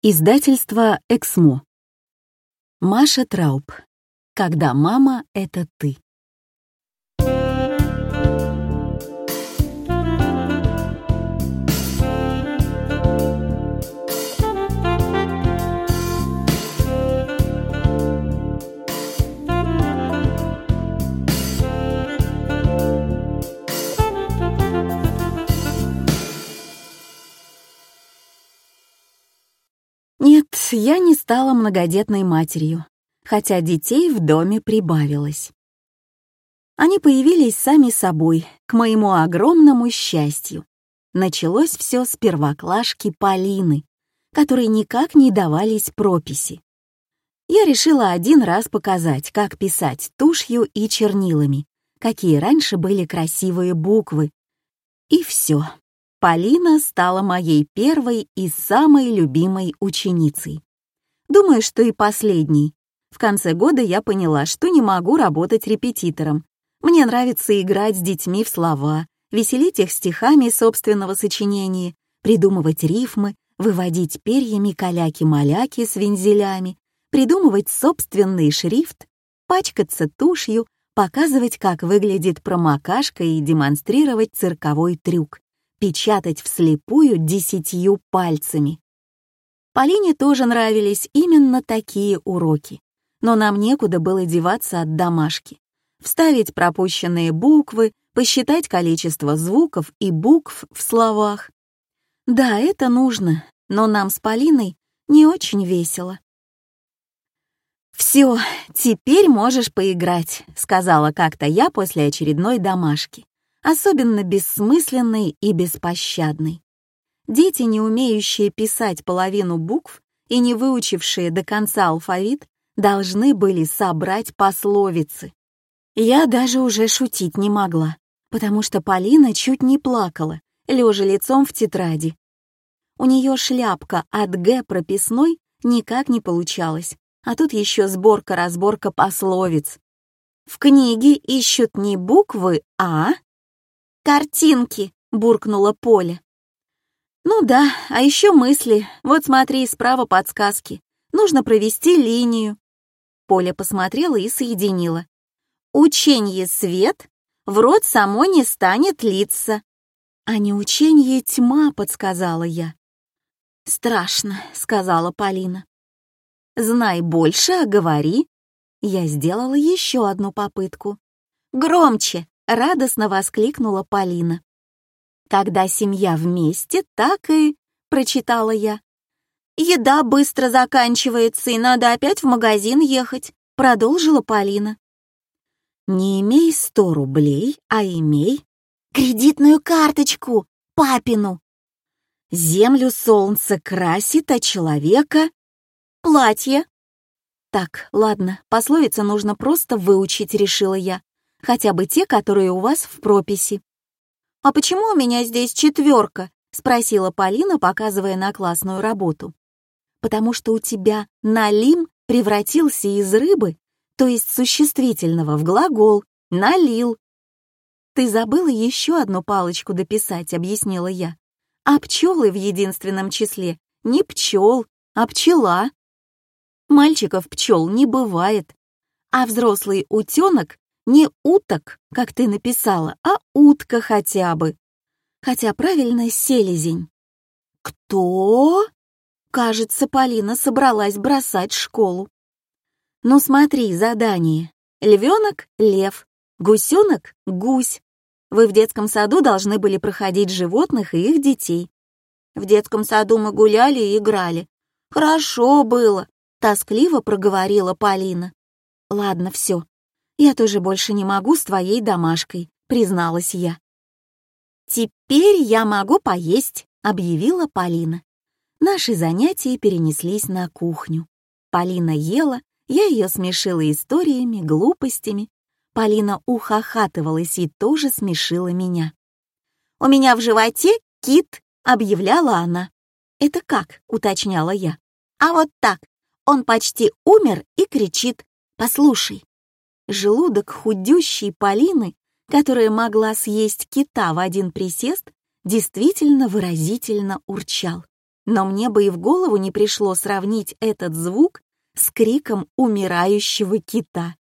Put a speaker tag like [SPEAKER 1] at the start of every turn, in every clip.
[SPEAKER 1] Издательство «Эксмо». Маша Трауб. Когда мама — это ты. Я не стала многодетной матерью, хотя детей в доме прибавилось. Они появились сами собой, к моему огромному счастью. Началось все с первоклашки Полины, которой никак не давались прописи. Я решила один раз показать, как писать тушью и чернилами, какие раньше были красивые буквы. И все. Полина стала моей первой и самой любимой ученицей. Думаю, что и последней. В конце года я поняла, что не могу работать репетитором. Мне нравится играть с детьми в слова, веселить их стихами собственного сочинения, придумывать рифмы, выводить перьями каляки-маляки с вензелями, придумывать собственный шрифт, пачкаться тушью, показывать, как выглядит промокашка и демонстрировать цирковой трюк печатать вслепую десятью пальцами. Полине тоже нравились именно такие уроки, но нам некуда было деваться от домашки. Вставить пропущенные буквы, посчитать количество звуков и букв в словах. Да, это нужно, но нам с Полиной не очень весело. «Все, теперь можешь поиграть», — сказала как-то я после очередной домашки особенно бессмысленный и беспощадный. Дети, не умеющие писать половину букв и не выучившие до конца алфавит, должны были собрать пословицы. Я даже уже шутить не могла, потому что Полина чуть не плакала, лежа лицом в тетради. У нее шляпка от «Г» прописной никак не получалась, а тут еще сборка-разборка пословиц. В книге ищут не буквы «А», «Картинки!» — буркнула Поля. «Ну да, а еще мысли. Вот смотри, справа подсказки. Нужно провести линию». Поля посмотрела и соединила. «Ученье свет, в рот само не станет литься». «А не ученье тьма», — подсказала я. «Страшно», — сказала Полина. «Знай больше, а говори». Я сделала еще одну попытку. «Громче!» радостно воскликнула Полина. «Когда семья вместе, так и...» — прочитала я. «Еда быстро заканчивается, и надо опять в магазин ехать», — продолжила Полина. «Не имей сто рублей, а имей...» «Кредитную карточку, папину!» «Землю солнце красит, а человека...» «Платье!» «Так, ладно, пословица нужно просто выучить», — решила я хотя бы те, которые у вас в прописи. «А почему у меня здесь четверка?» — спросила Полина, показывая на классную работу. «Потому что у тебя «налим» превратился из рыбы, то есть существительного, в глагол «налил». «Ты забыла еще одну палочку дописать», — объяснила я. «А пчелы в единственном числе не пчел, а пчела». Мальчиков пчел не бывает, а взрослый утенок не уток, как ты написала, а утка хотя бы. Хотя правильно селезень. Кто? Кажется, Полина собралась бросать школу. Ну смотри, задание. Львенок — лев, гусенок — гусь. Вы в детском саду должны были проходить животных и их детей. В детском саду мы гуляли и играли. Хорошо было, тоскливо проговорила Полина. Ладно, все, «Я тоже больше не могу с твоей домашкой», — призналась я. «Теперь я могу поесть», — объявила Полина. Наши занятия перенеслись на кухню. Полина ела, я ее смешила историями, глупостями. Полина ухахатывалась и тоже смешила меня. «У меня в животе кит», — объявляла она. «Это как?» — уточняла я. «А вот так. Он почти умер и кричит. Послушай». Желудок худющей Полины, которая могла съесть кита в один присест, действительно выразительно урчал. но мне бы и в голову не пришло сравнить этот звук с криком умирающего кита.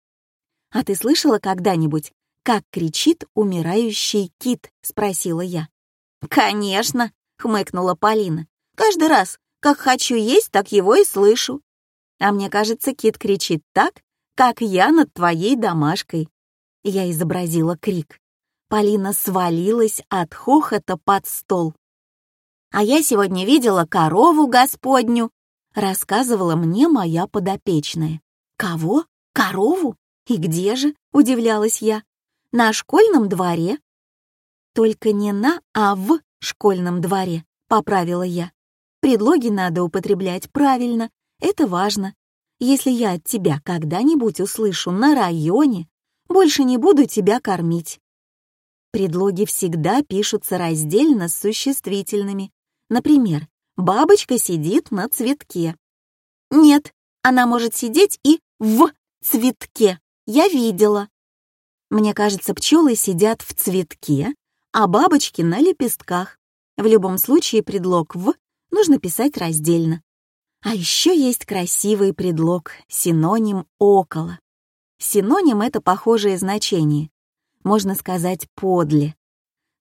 [SPEAKER 1] «А ты слышала когда-нибудь, как кричит умирающий кит?» — спросила я. «Конечно!» — хмыкнула Полина. «Каждый раз, как хочу есть, так его и слышу. А мне кажется, кит кричит так, как я над твоей домашкой». Я изобразила крик. Полина свалилась от хохота под стол. «А я сегодня видела корову господню», — рассказывала мне моя подопечная. «Кого? Корову? И где же?» — удивлялась я. «На школьном дворе». «Только не на, а в школьном дворе», — поправила я. «Предлоги надо употреблять правильно, это важно. Если я от тебя когда-нибудь услышу на районе, больше не буду тебя кормить». Предлоги всегда пишутся раздельно с существительными, Например, бабочка сидит на цветке. Нет, она может сидеть и в цветке. Я видела. Мне кажется, пчелы сидят в цветке, а бабочки на лепестках. В любом случае предлог «в» нужно писать раздельно. А еще есть красивый предлог, синоним «около». Синоним — это похожее значение. Можно сказать «подле».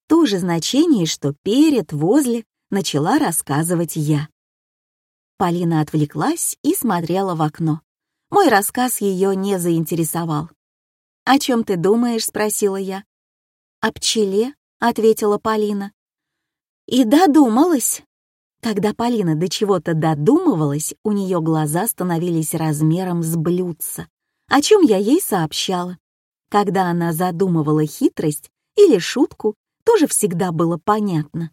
[SPEAKER 1] То же значение, что перед, возле, начала рассказывать я. Полина отвлеклась и смотрела в окно. Мой рассказ ее не заинтересовал. «О чем ты думаешь?» — спросила я. «О пчеле», — ответила Полина. «И додумалась». Когда Полина до чего-то додумывалась, у нее глаза становились размером с блюдца, о чем я ей сообщала. Когда она задумывала хитрость или шутку, тоже всегда было понятно.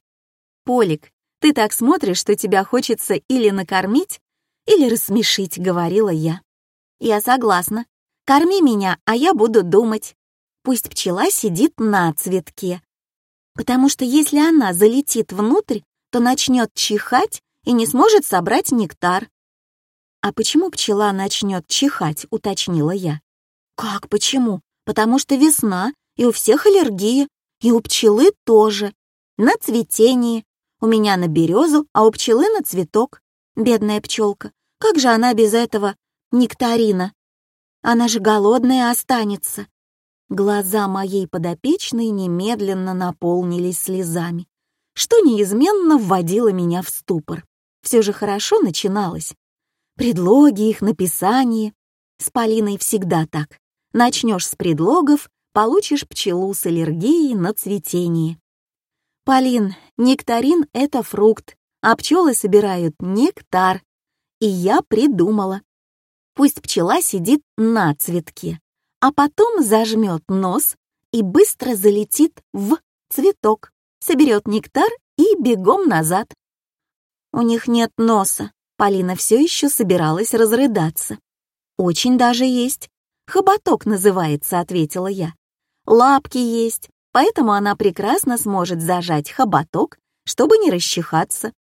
[SPEAKER 1] «Полик, ты так смотришь, что тебя хочется или накормить, или рассмешить», — говорила я. «Я согласна. Корми меня, а я буду думать. Пусть пчела сидит на цветке. Потому что если она залетит внутрь, то начнет чихать и не сможет собрать нектар». «А почему пчела начнет чихать?» — уточнила я. «Как почему? Потому что весна, и у всех аллергия, и у пчелы тоже. На цветении, у меня на березу, а у пчелы на цветок. Бедная пчелка, как же она без этого нектарина? Она же голодная останется. Глаза моей подопечной немедленно наполнились слезами, что неизменно вводило меня в ступор. Все же хорошо начиналось. Предлоги, их написание. С Полиной всегда так. Начнешь с предлогов, получишь пчелу с аллергией на цветение. «Полин, нектарин — это фрукт, а пчелы собирают нектар. И я придумала. Пусть пчела сидит на цветке, а потом зажмет нос и быстро залетит в цветок, соберет нектар и бегом назад. У них нет носа. Полина все еще собиралась разрыдаться. «Очень даже есть. Хоботок называется», — ответила я. «Лапки есть, поэтому она прекрасно сможет зажать хоботок, чтобы не расчихаться.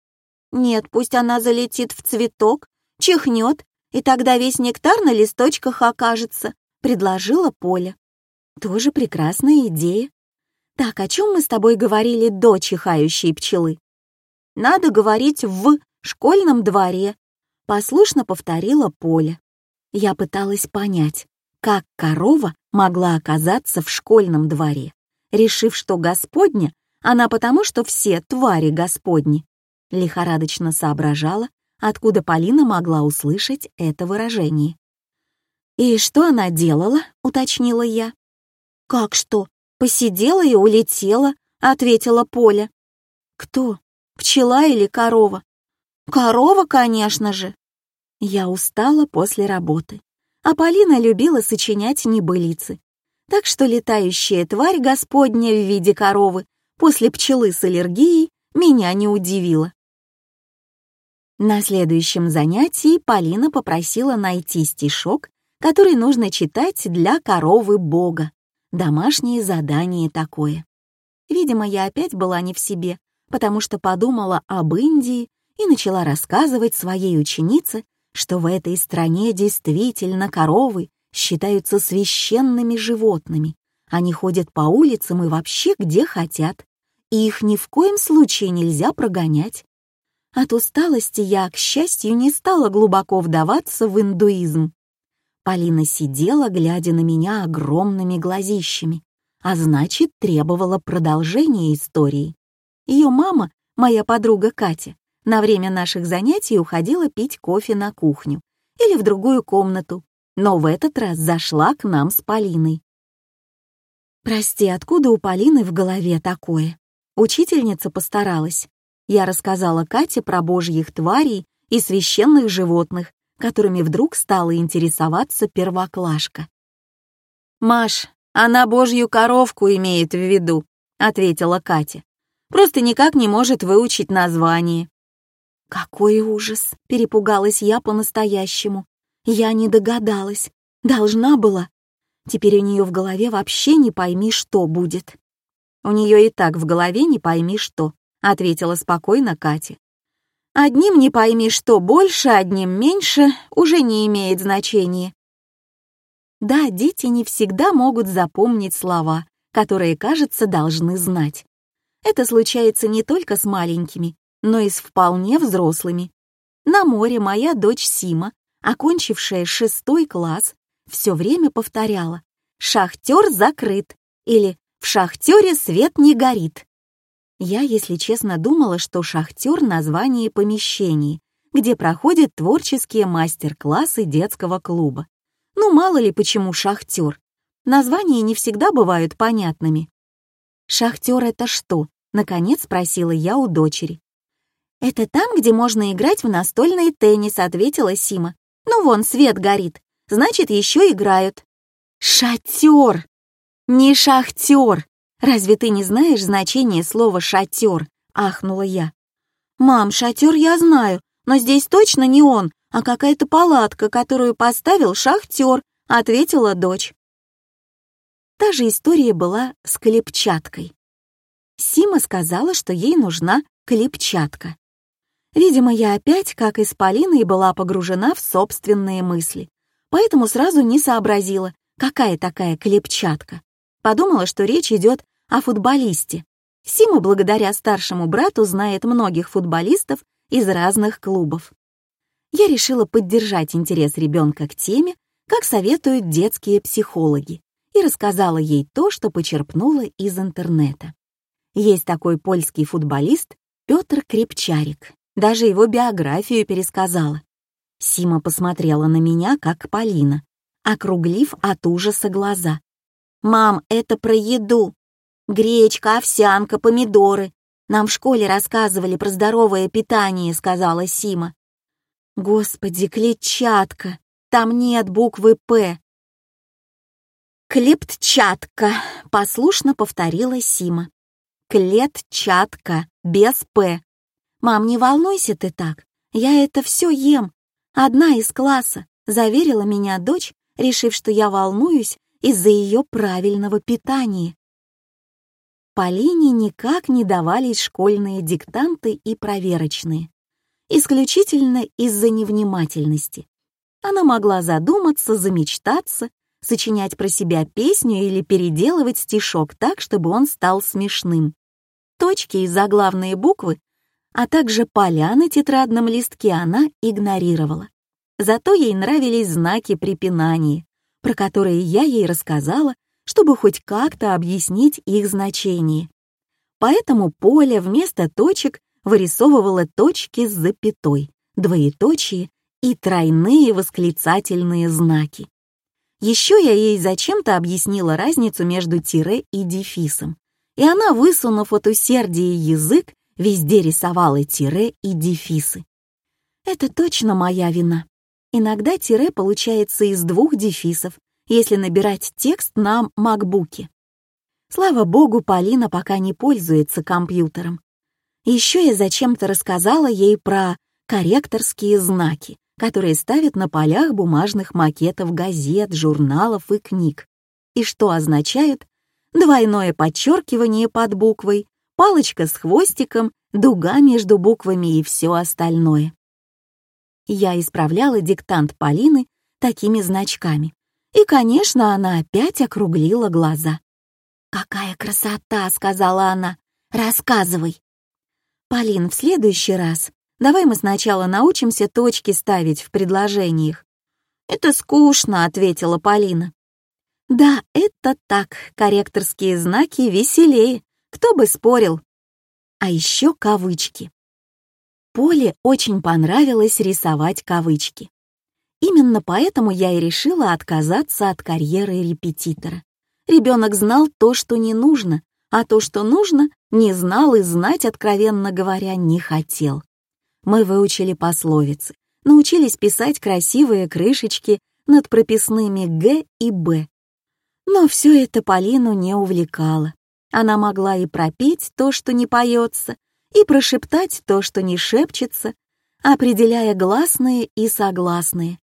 [SPEAKER 1] Нет, пусть она залетит в цветок, чихнет, и тогда весь нектар на листочках окажется, предложила Поля. Тоже прекрасная идея. Так, о чем мы с тобой говорили до чихающей пчелы? Надо говорить в школьном дворе, послушно повторила Поля. Я пыталась понять, как корова могла оказаться в школьном дворе решив, что Господня она потому, что все твари Господни. Лихорадочно соображала, откуда Полина могла услышать это выражение. «И что она делала?» — уточнила я. «Как что? Посидела и улетела», — ответила Поля. «Кто? Пчела или корова?» «Корова, конечно же». Я устала после работы, а Полина любила сочинять небылицы так что летающая тварь Господня в виде коровы после пчелы с аллергией меня не удивила. На следующем занятии Полина попросила найти стишок, который нужно читать для коровы Бога. Домашнее задание такое. Видимо, я опять была не в себе, потому что подумала об Индии и начала рассказывать своей ученице, что в этой стране действительно коровы считаются священными животными. Они ходят по улицам и вообще где хотят. И их ни в коем случае нельзя прогонять. От усталости я, к счастью, не стала глубоко вдаваться в индуизм. Полина сидела, глядя на меня огромными глазищами, а значит, требовала продолжения истории. Ее мама, моя подруга Катя, на время наших занятий уходила пить кофе на кухню или в другую комнату, но в этот раз зашла к нам с Полиной. Прости, откуда у Полины в голове такое? Учительница постаралась. Я рассказала Кате про божьих тварей и священных животных, которыми вдруг стала интересоваться первоклашка. «Маш, она божью коровку имеет в виду», — ответила Катя. «Просто никак не может выучить название». «Какой ужас!» — перепугалась я по-настоящему. Я не догадалась. Должна была. Теперь у нее в голове вообще не пойми, что будет. У нее и так в голове не пойми, что, ответила спокойно Катя. Одним не пойми, что больше, одним меньше, уже не имеет значения. Да, дети не всегда могут запомнить слова, которые, кажется, должны знать. Это случается не только с маленькими, но и с вполне взрослыми. На море моя дочь Сима, окончившая шестой класс, все время повторяла «Шахтер закрыт» или «В шахтере свет не горит». Я, если честно, думала, что шахтер — название помещений, где проходят творческие мастер-классы детского клуба. Ну, мало ли почему шахтер. Названия не всегда бывают понятными. «Шахтер — это что?» — наконец спросила я у дочери. «Это там, где можно играть в настольный теннис», — ответила Сима. Ну вон, свет горит. Значит, еще играют. Шатер! Не шахтер! Разве ты не знаешь значение слова «шатер»? Ахнула я. Мам, шатер я знаю, но здесь точно не он, а какая-то палатка, которую поставил шахтер, ответила дочь. Та же история была с клепчаткой. Сима сказала, что ей нужна клепчатка. Видимо, я опять, как и с Полиной, была погружена в собственные мысли, поэтому сразу не сообразила, какая такая клепчатка. Подумала, что речь идет о футболисте. Сима, благодаря старшему брату, знает многих футболистов из разных клубов. Я решила поддержать интерес ребенка к теме, как советуют детские психологи, и рассказала ей то, что почерпнула из интернета. Есть такой польский футболист Петр Крепчарик, даже его биографию пересказала. Сима посмотрела на меня, как Полина, округлив от ужаса глаза. «Мам, это про еду. Гречка, овсянка, помидоры. Нам в школе рассказывали про здоровое питание», — сказала Сима. «Господи, клетчатка! Там нет буквы «П». «Клетчатка», — послушно повторила Сима. «Клетчатка, без «П». «Мам, не волнуйся ты так, я это все ем. Одна из класса», — заверила меня дочь, решив, что я волнуюсь из-за ее правильного питания. Полине никак не давались школьные диктанты и проверочные. Исключительно из-за невнимательности. Она могла задуматься, замечтаться, сочинять про себя песню или переделывать стишок так, чтобы он стал смешным. Точки и заглавные буквы а также поля на тетрадном листке она игнорировала. Зато ей нравились знаки препинания, про которые я ей рассказала, чтобы хоть как-то объяснить их значение. Поэтому Поля вместо точек вырисовывала точки с запятой, двоеточие и тройные восклицательные знаки. Еще я ей зачем-то объяснила разницу между тире и дефисом, и она, высунув от усердия язык, везде рисовала тире и дефисы. Это точно моя вина. Иногда тире получается из двух дефисов, если набирать текст на макбуке. Слава богу, Полина пока не пользуется компьютером. Еще я зачем-то рассказала ей про корректорские знаки, которые ставят на полях бумажных макетов газет, журналов и книг, и что означают двойное подчеркивание под буквой, палочка с хвостиком, дуга между буквами и все остальное. Я исправляла диктант Полины такими значками. И, конечно, она опять округлила глаза. «Какая красота!» — сказала она. «Рассказывай!» «Полин, в следующий раз Давай мы сначала научимся точки ставить в предложениях». «Это скучно», — ответила Полина. «Да, это так, корректорские знаки веселее, кто бы спорил». А еще кавычки. Поле очень понравилось рисовать кавычки. Именно поэтому я и решила отказаться от карьеры репетитора. Ребенок знал то, что не нужно, а то, что нужно, не знал и знать, откровенно говоря, не хотел. Мы выучили пословицы, научились писать красивые крышечки над прописными «г» и «б». Но все это Полину не увлекало. Она могла и пропеть то, что не поется, и прошептать то, что не шепчется, определяя гласные и согласные.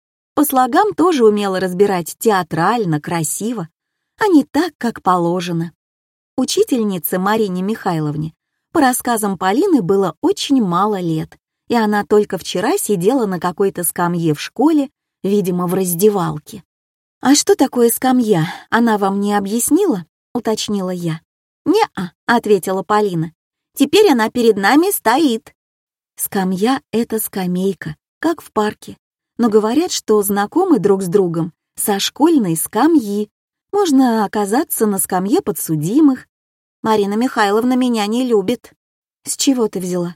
[SPEAKER 1] По слогам тоже умела разбирать театрально, красиво, а не так, как положено. Учительнице Марине Михайловне по рассказам Полины было очень мало лет, и она только вчера сидела на какой-то скамье в школе, видимо, в раздевалке. «А что такое скамья, она вам не объяснила?» — уточнила я. «Не-а», — ответила Полина. «Теперь она перед нами стоит». Скамья — это скамейка, как в парке но говорят, что знакомы друг с другом со школьной скамьи. Можно оказаться на скамье подсудимых. Марина Михайловна меня не любит. С чего ты взяла?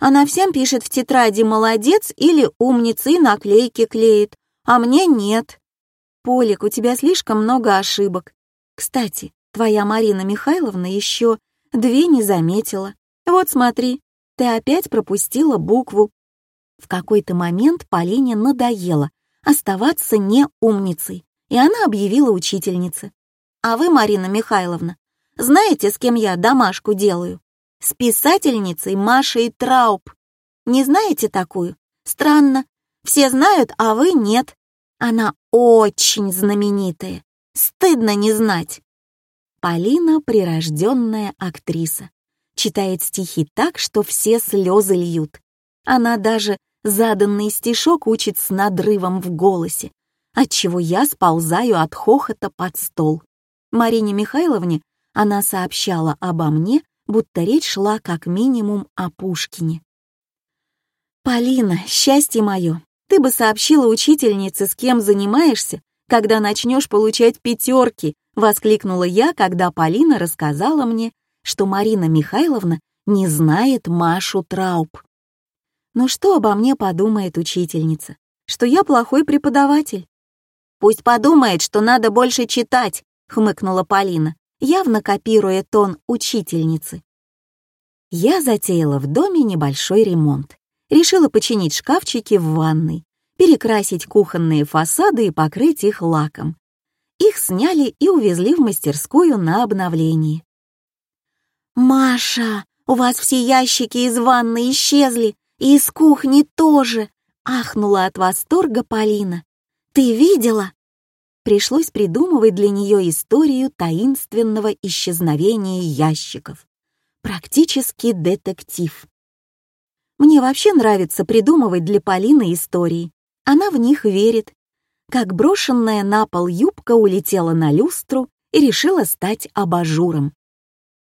[SPEAKER 1] Она всем пишет в тетради «молодец» или «умница» и наклейки клеит, а мне нет. Полик, у тебя слишком много ошибок. Кстати, твоя Марина Михайловна еще две не заметила. Вот смотри, ты опять пропустила букву. В какой-то момент Полине надоело оставаться не умницей, и она объявила учительнице. «А вы, Марина Михайловна, знаете, с кем я домашку делаю? С писательницей Машей Трауб. Не знаете такую? Странно. Все знают, а вы нет. Она очень знаменитая. Стыдно не знать». Полина — прирожденная актриса. Читает стихи так, что все слезы льют. Она даже заданный стишок учит с надрывом в голосе, отчего я сползаю от хохота под стол. Марине Михайловне она сообщала обо мне, будто речь шла как минимум о Пушкине. «Полина, счастье мое, ты бы сообщила учительнице, с кем занимаешься, когда начнешь получать пятерки», — воскликнула я, когда Полина рассказала мне, что Марина Михайловна не знает Машу Трауб. Но что обо мне подумает учительница? Что я плохой преподаватель? Пусть подумает, что надо больше читать, хмыкнула Полина, явно копируя тон учительницы. Я затеяла в доме небольшой ремонт. Решила починить шкафчики в ванной, перекрасить кухонные фасады и покрыть их лаком. Их сняли и увезли в мастерскую на обновление. «Маша, у вас все ящики из ванны исчезли!» И из кухни тоже!» — ахнула от восторга Полина. «Ты видела?» Пришлось придумывать для нее историю таинственного исчезновения ящиков. Практически детектив. Мне вообще нравится придумывать для Полины истории. Она в них верит. Как брошенная на пол юбка улетела на люстру и решила стать абажуром.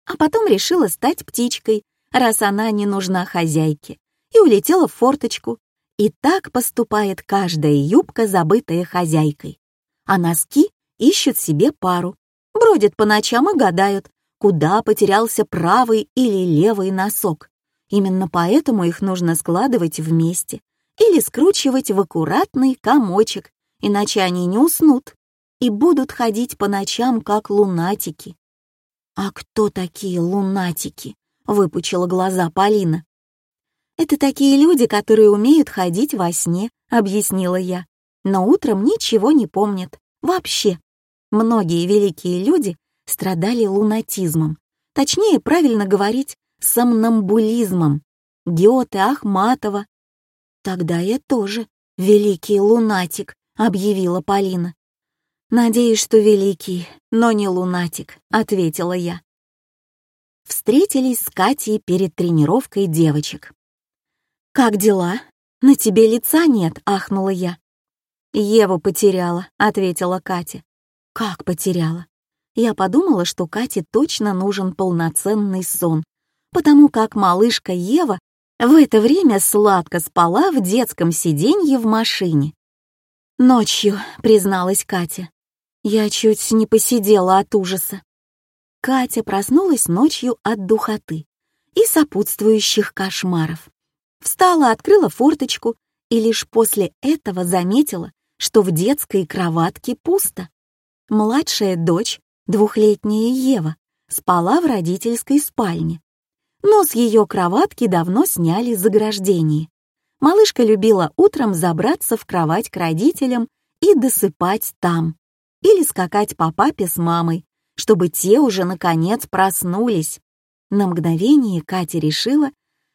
[SPEAKER 1] А потом решила стать птичкой, раз она не нужна хозяйке и улетела в форточку. И так поступает каждая юбка, забытая хозяйкой. А носки ищут себе пару, бродят по ночам и гадают, куда потерялся правый или левый носок. Именно поэтому их нужно складывать вместе или скручивать в аккуратный комочек, иначе они не уснут и будут ходить по ночам, как лунатики. «А кто такие лунатики?» — выпучила глаза Полина. «Это такие люди, которые умеют ходить во сне», — объяснила я. «Но утром ничего не помнят. Вообще. Многие великие люди страдали лунатизмом. Точнее, правильно говорить, сомнамбулизмом. Геоте Ахматова. «Тогда я тоже великий лунатик», — объявила Полина. «Надеюсь, что великий, но не лунатик», — ответила я. Встретились с Катей перед тренировкой девочек. «Как дела? На тебе лица нет», — ахнула я. «Еву потеряла», — ответила Катя. «Как потеряла?» Я подумала, что Кате точно нужен полноценный сон, потому как малышка Ева В это время сладко спала в детском сиденье в машине. «Ночью», — призналась Катя. Я чуть не посидела от ужаса. Катя проснулась ночью от духоты и сопутствующих кошмаров. Встала, открыла форточку и лишь после этого заметила, что в детской кроватке пусто. Младшая дочь, двухлетняя Ева, спала в родительской спальне. Но с ее кроватки давно сняли заграждение. Малышка любила утром забраться в кровать к родителям и досыпать там. Или скакать по папе с мамой, чтобы те уже наконец проснулись. На мгновение Катя решила,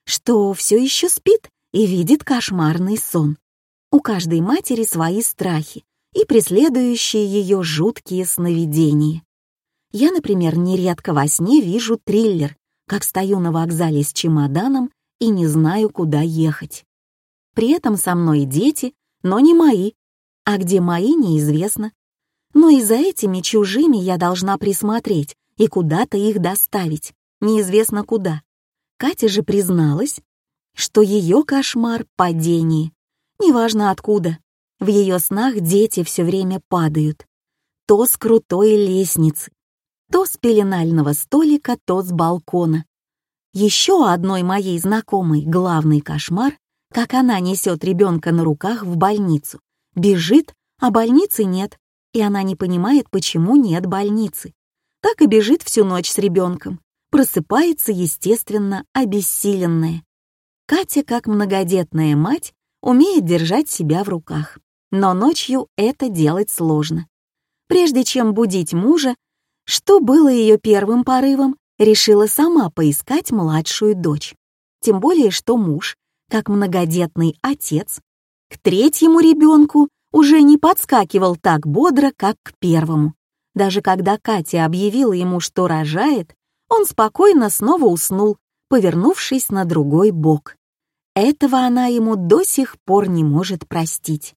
[SPEAKER 1] что все еще спит и видит кошмарный сон. У каждой матери свои страхи и преследующие ее жуткие сновидения. Я, например, нередко во сне вижу триллер, как стою на вокзале с чемоданом и не знаю, куда ехать. При этом со мной дети, но не мои, а где мои неизвестно. Но и за этими чужими я должна присмотреть и куда-то их доставить, неизвестно куда. Катя же призналась, что ее кошмар — падение. Неважно откуда. В ее снах дети все время падают. То с крутой лестницы, то с пеленального столика, то с балкона. Еще одной моей знакомой главный кошмар, как она несет ребенка на руках в больницу. Бежит, а больницы нет, и она не понимает, почему нет больницы. Так и бежит всю ночь с ребенком. Просыпается, естественно, обессиленная. Катя, как многодетная мать, умеет держать себя в руках. Но ночью это делать сложно. Прежде чем будить мужа, что было ее первым порывом, решила сама поискать младшую дочь. Тем более, что муж, как многодетный отец, к третьему ребенку уже не подскакивал так бодро, как к первому. Даже когда Катя объявила ему, что рожает, он спокойно снова уснул, повернувшись на другой бок. Этого она ему до сих пор не может простить.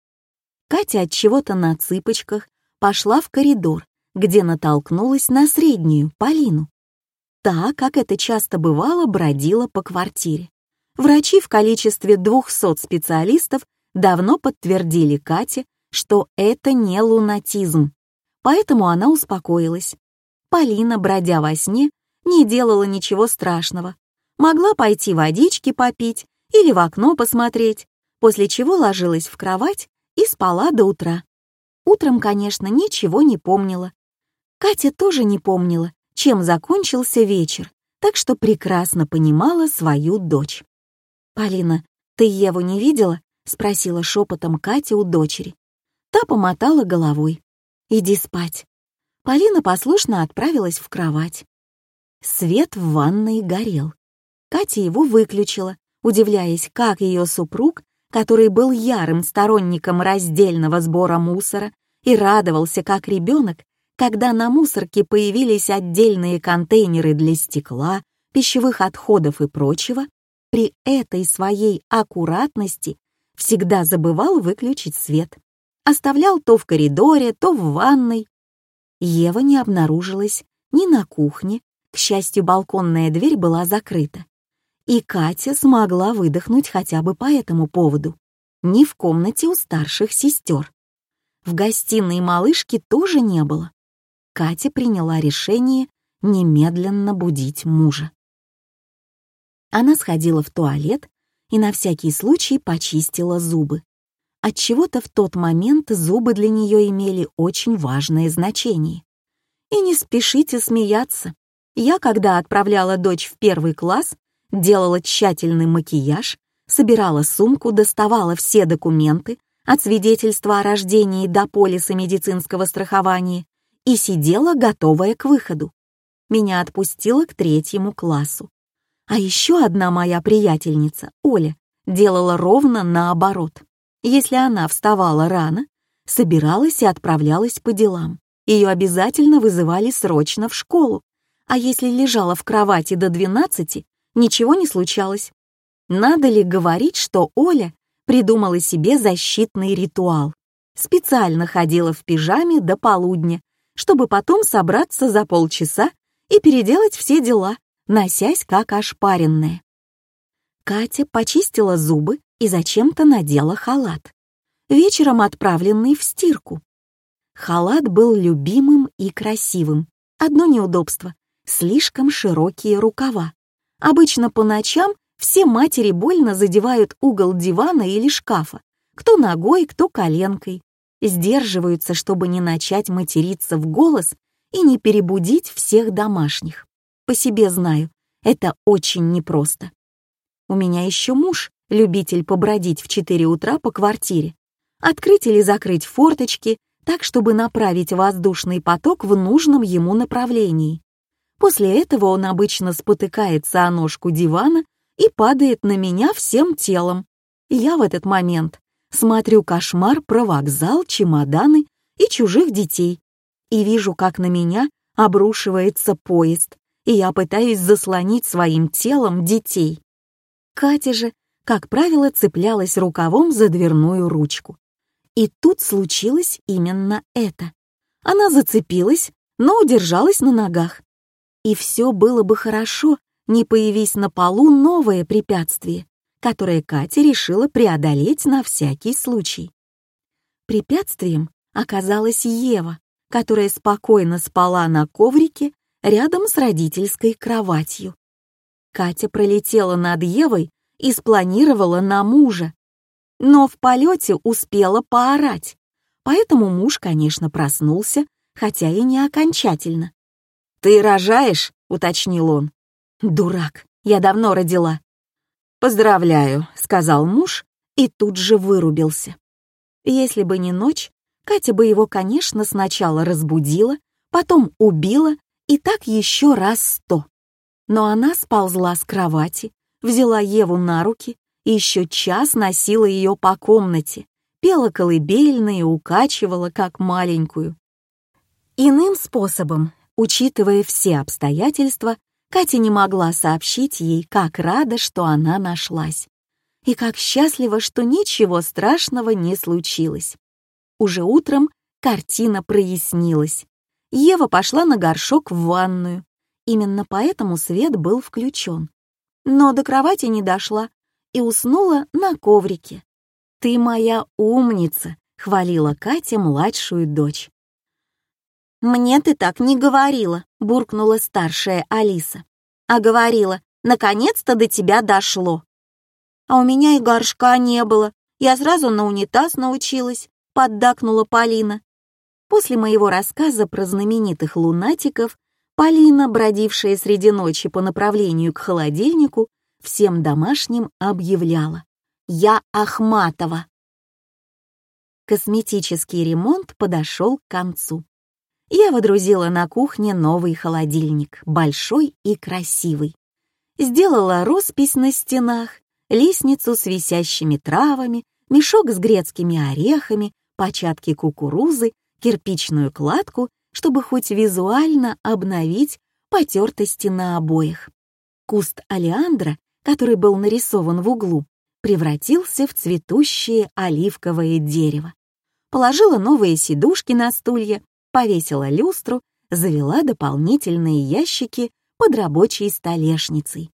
[SPEAKER 1] Катя от чего-то на цыпочках пошла в коридор, где натолкнулась на среднюю, Полину. Та, как это часто бывало, бродила по квартире. Врачи в количестве 200 специалистов давно подтвердили Кате, что это не лунатизм. Поэтому она успокоилась. Полина, бродя во сне, не делала ничего страшного. Могла пойти водички попить или в окно посмотреть, после чего ложилась в кровать и спала до утра. Утром, конечно, ничего не помнила, Катя тоже не помнила, чем закончился вечер, так что прекрасно понимала свою дочь. «Полина, ты Еву не видела?» — спросила шепотом Катя у дочери. Та помотала головой. «Иди спать». Полина послушно отправилась в кровать. Свет в ванной горел. Катя его выключила, удивляясь, как ее супруг, который был ярым сторонником раздельного сбора мусора и радовался как ребенок, когда на мусорке появились отдельные контейнеры для стекла, пищевых отходов и прочего, при этой своей аккуратности всегда забывал выключить свет. Оставлял то в коридоре, то в ванной. Ева не обнаружилась ни на кухне, к счастью, балконная дверь была закрыта. И Катя смогла выдохнуть хотя бы по этому поводу. Ни в комнате у старших сестер. В гостиной малышки тоже не было. Катя приняла решение немедленно будить мужа. Она сходила в туалет и на всякий случай почистила зубы. Отчего-то в тот момент зубы для нее имели очень важное значение. И не спешите смеяться. Я, когда отправляла дочь в первый класс, делала тщательный макияж, собирала сумку, доставала все документы, от свидетельства о рождении до полиса медицинского страхования, и сидела, готовая к выходу. Меня отпустила к третьему классу. А еще одна моя приятельница, Оля, делала ровно наоборот. Если она вставала рано, собиралась и отправлялась по делам. Ее обязательно вызывали срочно в школу. А если лежала в кровати до 12, ничего не случалось. Надо ли говорить, что Оля придумала себе защитный ритуал? Специально ходила в пижаме до полудня, чтобы потом собраться за полчаса и переделать все дела, носясь как ошпаренная. Катя почистила зубы и зачем-то надела халат, вечером отправленный в стирку. Халат был любимым и красивым. Одно неудобство — слишком широкие рукава. Обычно по ночам все матери больно задевают угол дивана или шкафа, кто ногой, кто коленкой. Сдерживаются, чтобы не начать материться в голос и не перебудить всех домашних. По себе знаю, это очень непросто. У меня еще муж, любитель побродить в 4 утра по квартире, открыть или закрыть форточки, так, чтобы направить воздушный поток в нужном ему направлении. После этого он обычно спотыкается о ножку дивана и падает на меня всем телом. Я в этот момент смотрю кошмар про вокзал, чемоданы и чужих детей и вижу, как на меня обрушивается поезд, и я пытаюсь заслонить своим телом детей. Катя же, как правило, цеплялась рукавом за дверную ручку. И тут случилось именно это. Она зацепилась, но удержалась на ногах. И все было бы хорошо, не появись на полу новое препятствие, которое Катя решила преодолеть на всякий случай. Препятствием оказалась Ева, которая спокойно спала на коврике рядом с родительской кроватью. Катя пролетела над Евой и спланировала на мужа, но в полете успела поорать, поэтому муж, конечно, проснулся, хотя и не окончательно. «Ты рожаешь?» — уточнил он. «Дурак, я давно родила». «Поздравляю», — сказал муж и тут же вырубился. Если бы не ночь, Катя бы его, конечно, сначала разбудила, потом убила и так еще раз сто. Но она сползла с кровати, взяла Еву на руки и еще час носила ее по комнате, пела колыбельно и укачивала, как маленькую. Иным способом, учитывая все обстоятельства, Катя не могла сообщить ей, как рада, что она нашлась, и как счастлива, что ничего страшного не случилось. Уже утром картина прояснилась. Ева пошла на горшок в ванную. Именно поэтому свет был включен. Но до кровати не дошла и уснула на коврике. «Ты моя умница», — хвалила Катя младшую дочь. «Мне ты так не говорила», — буркнула старшая Алиса. «А говорила, наконец-то до тебя дошло». «А у меня и горшка не было, я сразу на унитаз научилась», — поддакнула Полина. После моего рассказа про знаменитых лунатиков, Полина, бродившая среди ночи по направлению к холодильнику, всем домашним объявляла «Я Ахматова». Косметический ремонт подошел к концу. Я водрузила на кухне новый холодильник, большой и красивый. Сделала роспись на стенах, лестницу с висящими травами, мешок с грецкими орехами, початки кукурузы, кирпичную кладку, чтобы хоть визуально обновить потертости на обоях. Куст алиандра, который был нарисован в углу, превратился в цветущее оливковое дерево. Положила новые сидушки на стулья, повесила люстру, завела дополнительные ящики под рабочей столешницей.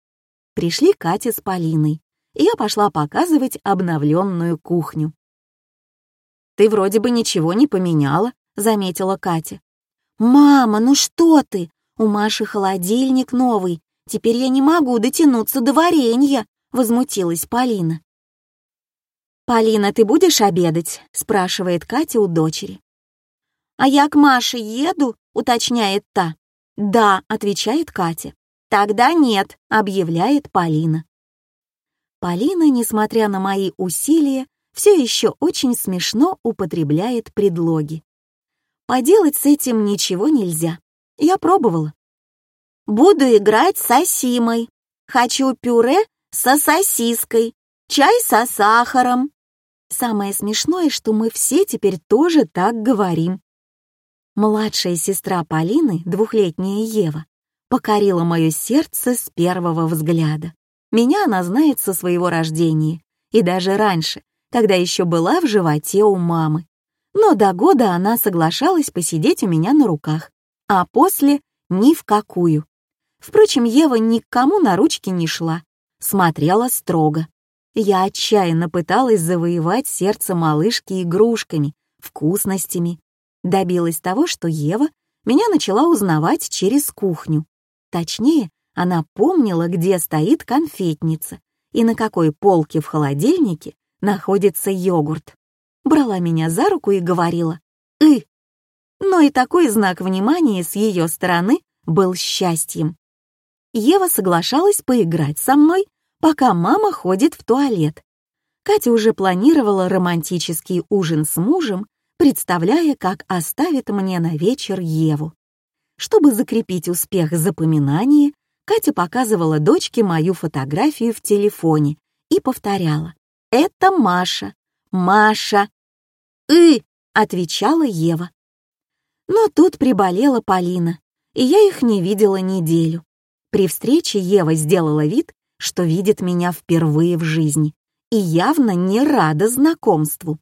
[SPEAKER 1] Пришли Катя с Полиной, и я пошла показывать обновленную кухню. «Ты вроде бы ничего не поменяла», — заметила Катя. «Мама, ну что ты? У Маши холодильник новый. Теперь я не могу дотянуться до варенья», — возмутилась Полина. «Полина, ты будешь обедать?» — спрашивает Катя у дочери. «А я к Маше еду?» — уточняет та. «Да», — отвечает Катя. «Тогда нет», — объявляет Полина. Полина, несмотря на мои усилия, все еще очень смешно употребляет предлоги. Поделать с этим ничего нельзя. Я пробовала. Буду играть с Асимой. Хочу пюре со сосиской, чай со сахаром. Самое смешное, что мы все теперь тоже так говорим. Младшая сестра Полины, двухлетняя Ева, покорила мое сердце с первого взгляда. Меня она знает со своего рождения, и даже раньше, когда еще была в животе у мамы. Но до года она соглашалась посидеть у меня на руках, а после — ни в какую. Впрочем, Ева ни к кому на ручки не шла, смотрела строго. Я отчаянно пыталась завоевать сердце малышки игрушками, вкусностями. Добилась того, что Ева меня начала узнавать через кухню. Точнее, она помнила, где стоит конфетница и на какой полке в холодильнике находится йогурт. Брала меня за руку и говорила «Ы». Но и такой знак внимания с ее стороны был счастьем. Ева соглашалась поиграть со мной, пока мама ходит в туалет. Катя уже планировала романтический ужин с мужем, представляя, как оставит мне на вечер Еву. Чтобы закрепить успех запоминания, Катя показывала дочке мою фотографию в телефоне и повторяла «Это Маша, Маша». «И», — отвечала Ева. Но тут приболела Полина, и я их не видела неделю. При встрече Ева сделала вид, что видит меня впервые в жизни и явно не рада знакомству.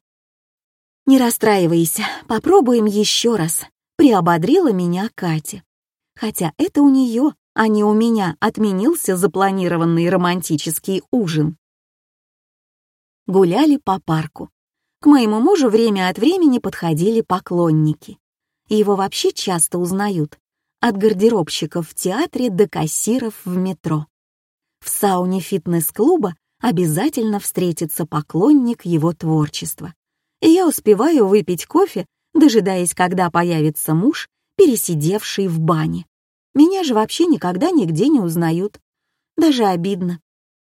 [SPEAKER 1] «Не расстраивайся, попробуем еще раз», — приободрила меня Катя. Хотя это у нее, а не у меня, отменился запланированный романтический ужин. Гуляли по парку. К моему мужу время от времени подходили поклонники. Его вообще часто узнают, от гардеробщиков в театре до кассиров в метро. В сауне фитнес-клуба обязательно встретится поклонник его творчества. И я успеваю выпить кофе, дожидаясь, когда появится муж, пересидевший в бане. Меня же вообще никогда нигде не узнают. Даже обидно.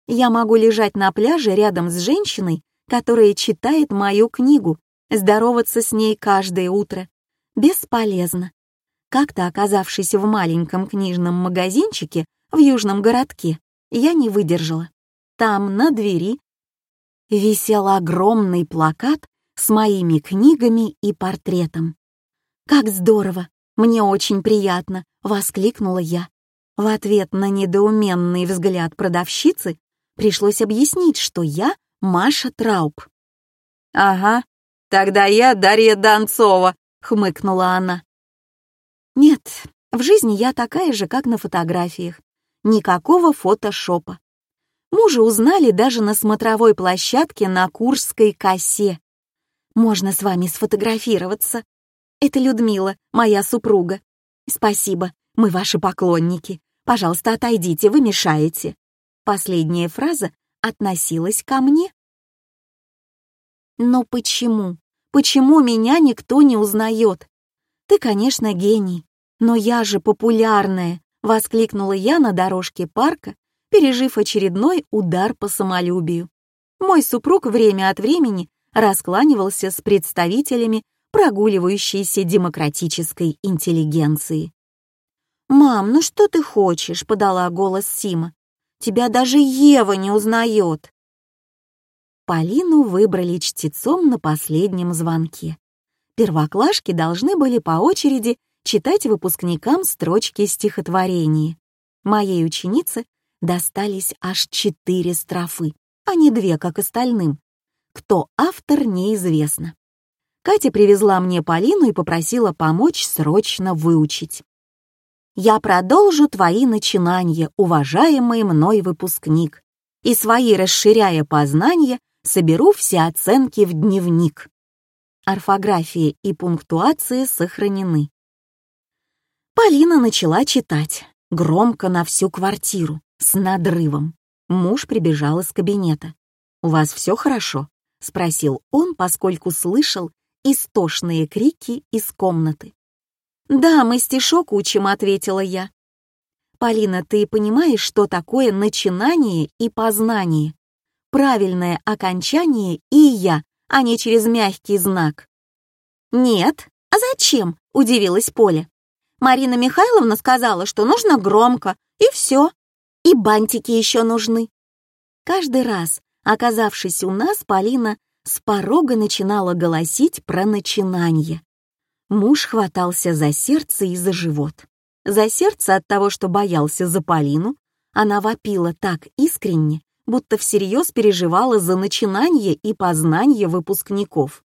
[SPEAKER 1] Я могу лежать на пляже рядом с женщиной, которая читает мою книгу, здороваться с ней каждое утро. Бесполезно. Как-то оказавшись в маленьком книжном магазинчике в южном городке, я не выдержала. Там, на двери, висел огромный плакат с моими книгами и портретом. «Как здорово! Мне очень приятно!» — воскликнула я. В ответ на недоуменный взгляд продавщицы пришлось объяснить, что я Маша Трауб. «Ага, тогда я Дарья Донцова», — хмыкнула она. Нет, в жизни я такая же, как на фотографиях. Никакого фотошопа. Мужа узнали даже на смотровой площадке на Курской косе. Можно с вами сфотографироваться. Это Людмила, моя супруга. Спасибо, мы ваши поклонники. Пожалуйста, отойдите, вы мешаете. Последняя фраза относилась ко мне. Но почему? Почему меня никто не узнает? Ты, конечно, гений, «Но я же популярная!» — воскликнула я на дорожке парка, пережив очередной удар по самолюбию. Мой супруг время от времени раскланивался с представителями прогуливающейся демократической интеллигенции. «Мам, ну что ты хочешь?» — подала голос Сима. «Тебя даже Ева не узнает!» Полину выбрали чтецом на последнем звонке. Первоклашки должны были по очереди читать выпускникам строчки стихотворений. Моей ученице достались аж четыре строфы, а не две, как остальным. Кто автор, неизвестно. Катя привезла мне Полину и попросила помочь срочно выучить. «Я продолжу твои начинания, уважаемый мной выпускник, и свои, расширяя познания, соберу все оценки в дневник». Орфография и пунктуация сохранены. Полина начала читать, громко на всю квартиру, с надрывом. Муж прибежал из кабинета. «У вас все хорошо?» — спросил он, поскольку слышал истошные крики из комнаты. «Да, мы стишок учим», — ответила я. «Полина, ты понимаешь, что такое начинание и познание? Правильное окончание и я, а не через мягкий знак». «Нет, а зачем?» — удивилась Поля. Марина Михайловна сказала, что нужно громко, и все. И бантики еще нужны. Каждый раз, оказавшись у нас, Полина с порога начинала голосить про начинание. Муж хватался за сердце и за живот. За сердце от того, что боялся за Полину, она вопила так искренне, будто всерьез переживала за начинание и познание выпускников.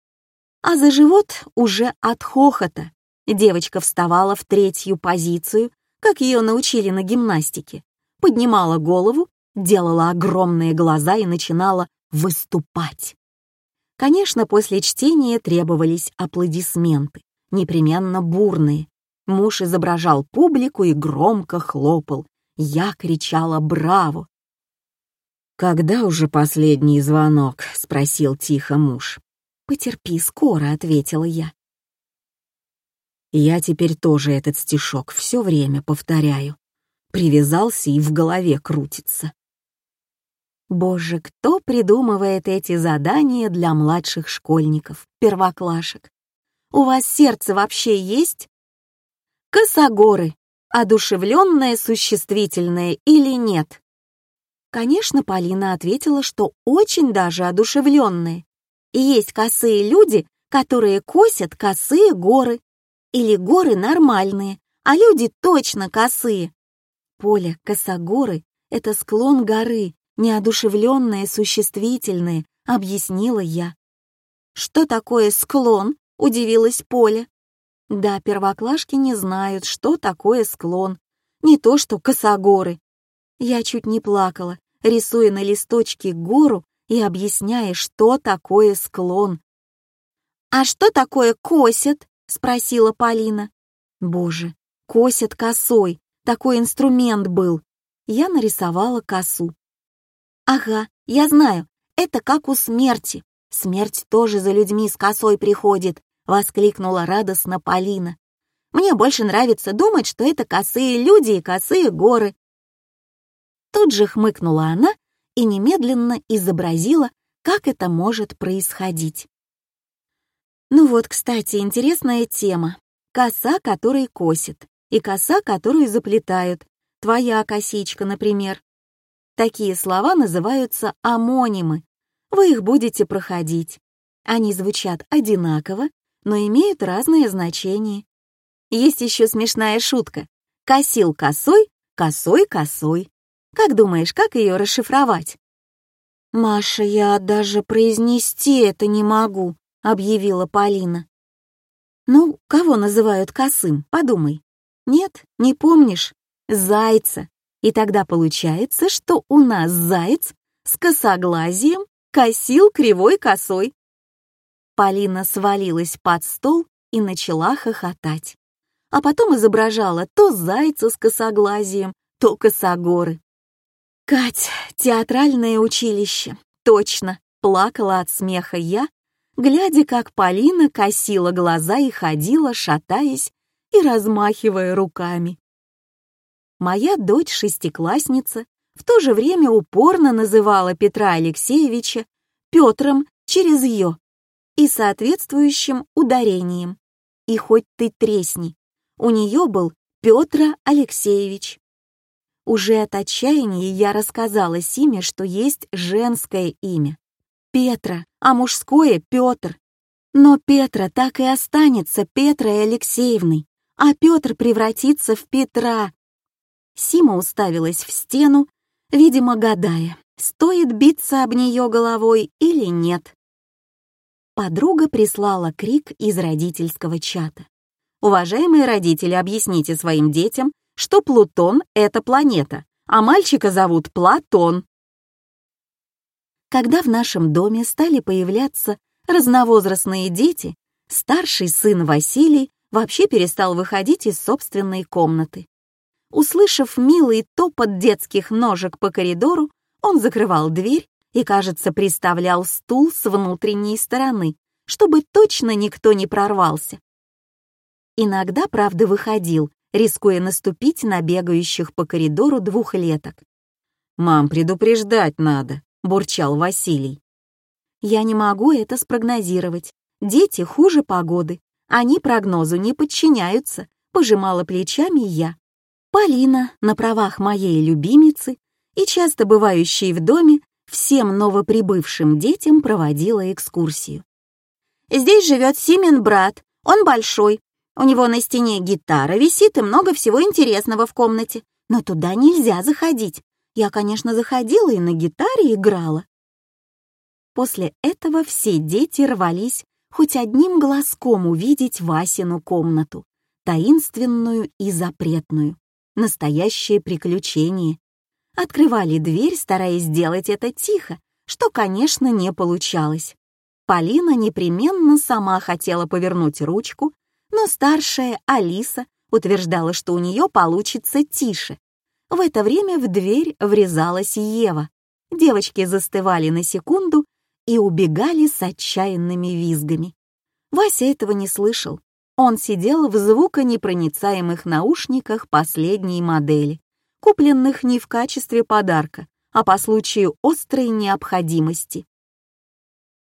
[SPEAKER 1] А за живот уже от хохота, Девочка вставала в третью позицию, как ее научили на гимнастике, поднимала голову делала огромные глаза и начинала выступать. Конечно, после чтения требовались аплодисменты, непременно бурные. Муж изображал публику и громко хлопал. Я кричала «Браво!». «Когда уже последний звонок?» — спросил тихо муж. «Потерпи, скоро», — ответила я. Я теперь тоже этот стишок все время повторяю. Привязался и в голове крутится. Боже, кто придумывает эти задания для младших школьников, первоклашек? У вас сердце вообще есть? Косогоры. Одушевленное существительное или нет? Конечно, Полина ответила, что очень даже одушевленное. Есть косые люди, которые косят косые горы. Или горы нормальные, а люди точно косые. Поля, косогоры — это склон горы, неодушевленное существительное, объяснила я. Что такое склон? Удивилась Поля. Да, первоклашки не знают, что такое склон. Не то что косогоры. Я чуть не плакала, рисуя на листочке гору и объясняя, что такое склон. «А что такое косят?» — спросила Полина. «Боже, косят косой, такой инструмент был». Я нарисовала косу. «Ага, я знаю, это как у смерти. Смерть тоже за людьми с косой приходит», — воскликнула радостно Полина. «Мне больше нравится думать, что это косые люди и косые горы». Тут же хмыкнула она и немедленно изобразила, как это может происходить. Ну вот, кстати, интересная тема. Коса, которой косит, и коса, которую заплетают. Твоя косичка, например. Такие слова называются амонимы. Вы их будете проходить. Они звучат одинаково, но имеют разное значение. Есть еще смешная шутка. Косил косой, косой косой. Как думаешь, как ее расшифровать? «Маша, я даже произнести это не могу», — объявила Полина. «Ну, кого называют косым, подумай. Нет, не помнишь? Зайца. И тогда получается, что у нас заяц с косоглазием косил кривой косой. Полина свалилась под стол и начала хохотать. А потом изображала то зайца с косоглазием, то косогоры. «Кать, театральное училище, точно!» — плакала от смеха я, глядя, как Полина косила глаза и ходила, шатаясь и размахивая руками. Моя дочь-шестиклассница в то же время упорно называла Петра Алексеевича Петром через «ё» и соответствующим ударением. И хоть ты тресни, у нее был Петр Алексеевич. Уже от отчаяния я рассказала Симе, что есть женское имя. Петра, а мужское — Петр. Но Петра так и останется Петрой Алексеевной, а Петр превратится в Петра, Сима уставилась в стену, видимо, гадая, стоит биться об нее головой или нет. Подруга прислала крик из родительского чата. «Уважаемые родители, объясните своим детям, что Плутон — это планета, а мальчика зовут Платон». Когда в нашем доме стали появляться разновозрастные дети, старший сын Василий вообще перестал выходить из собственной комнаты. Услышав милый топот детских ножек по коридору, он закрывал дверь и, кажется, приставлял стул с внутренней стороны, чтобы точно никто не прорвался. Иногда, правда, выходил, рискуя наступить на бегающих по коридору двухлеток. «Мам, предупреждать надо», — бурчал Василий. «Я не могу это спрогнозировать. Дети хуже погоды. Они прогнозу не подчиняются», — пожимала плечами я. Полина, на правах моей любимицы и часто бывающей в доме, всем новоприбывшим детям проводила экскурсию. «Здесь живет Симин брат, он большой. У него на стене гитара висит и много всего интересного в комнате, но туда нельзя заходить. Я, конечно, заходила и на гитаре играла». После этого все дети рвались хоть одним глазком увидеть Васину комнату, таинственную и запретную настоящее приключение. открывали дверь, стараясь сделать это тихо, что, конечно, не получалось. Полина непременно сама хотела повернуть ручку, но старшая Алиса утверждала, что у нее получится тише. В это время в дверь врезалась Ева. Девочки застывали на секунду и убегали с отчаянными визгами. Вася этого не слышал. Он сидел в звуконепроницаемых наушниках последней модели, купленных не в качестве подарка, а по случаю острой необходимости.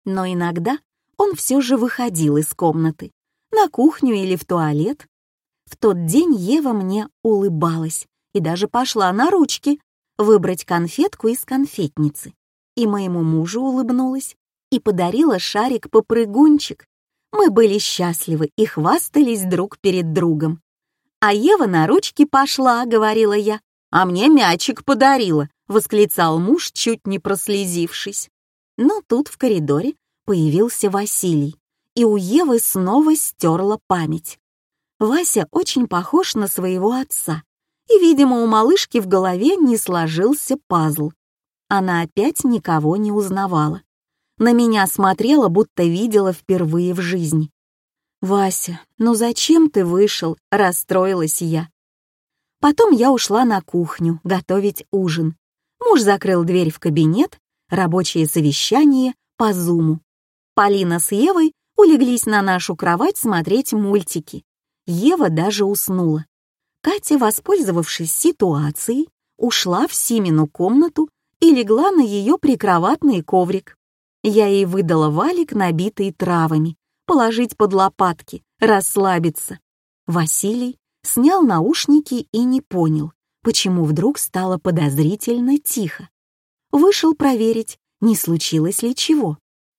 [SPEAKER 1] Но иногда он все же выходил из комнаты, на кухню или в туалет. В тот день Ева мне улыбалась и даже пошла на ручки выбрать конфетку из конфетницы. И моему мужу улыбнулась и подарила шарик-попрыгунчик. Мы были счастливы и хвастались друг перед другом. «А Ева на ручки пошла», — говорила я. «А мне мячик подарила», — восклицал муж, чуть не прослезившись. Но тут в коридоре появился Василий, и у Евы снова стерла память. Вася очень похож на своего отца, и, видимо, у малышки в голове не сложился пазл. Она опять никого не узнавала. На меня смотрела, будто видела впервые в жизни. «Вася, ну зачем ты вышел?» — расстроилась я. Потом я ушла на кухню готовить ужин. Муж закрыл дверь в кабинет, рабочее совещание по зуму. Полина с Евой улеглись на нашу кровать смотреть мультики. Ева даже уснула. Катя, воспользовавшись ситуацией, ушла в Симину комнату и легла на ее прикроватный коврик. Я ей выдала валик, набитый травами, положить под лопатки, расслабиться. Василий снял наушники и не понял, почему вдруг стало подозрительно тихо. Вышел проверить, не случилось ли чего.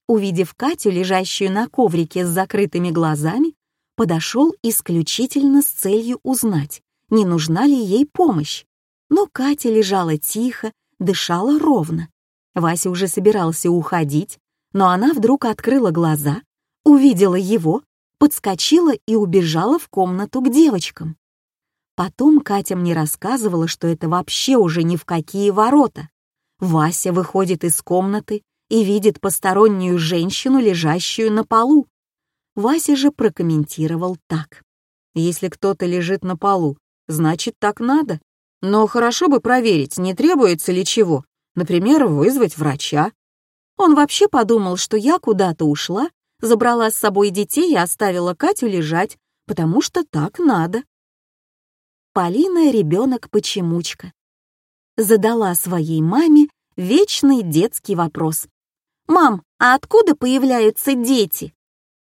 [SPEAKER 1] Увидев Катю, лежащую на коврике с закрытыми глазами, подошел исключительно с целью узнать, не нужна ли ей помощь. Но Катя лежала тихо, дышала ровно. Вася уже собирался уходить, но она вдруг открыла глаза, увидела его подскочила и убежала в комнату к девочкам. Потом Катя мне рассказывала, что это вообще уже ни в какие ворота. Вася выходит из комнаты и видит постороннюю женщину, лежащую на полу. Вася же прокомментировал так. «Если кто-то лежит на полу, значит, так надо. Но хорошо бы проверить, не требуется ли чего. Например, вызвать врача». Он вообще подумал, что я куда-то ушла забрала с собой детей и оставила Катю лежать, потому что так надо. Полина — ребенок-почемучка. Задала своей маме вечный детский вопрос. «Мам, а откуда появляются дети?»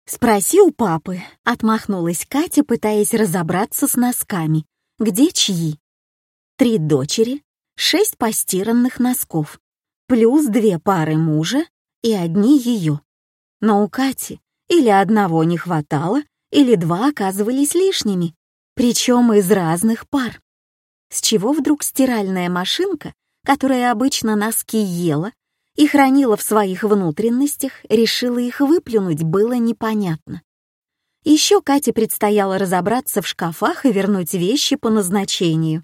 [SPEAKER 1] «Спроси у папы», — отмахнулась Катя, пытаясь разобраться с носками. «Где чьи?» «Три дочери, шесть постиранных носков, плюс две пары мужа и одни ее. Но у Кати или одного не хватало, или два оказывались лишними, причем из разных пар. С чего вдруг стиральная машинка, которая обычно носки ела и хранила в своих внутренностях, решила их выплюнуть, было непонятно. Еще Кате предстояло разобраться в шкафах и вернуть вещи по назначению.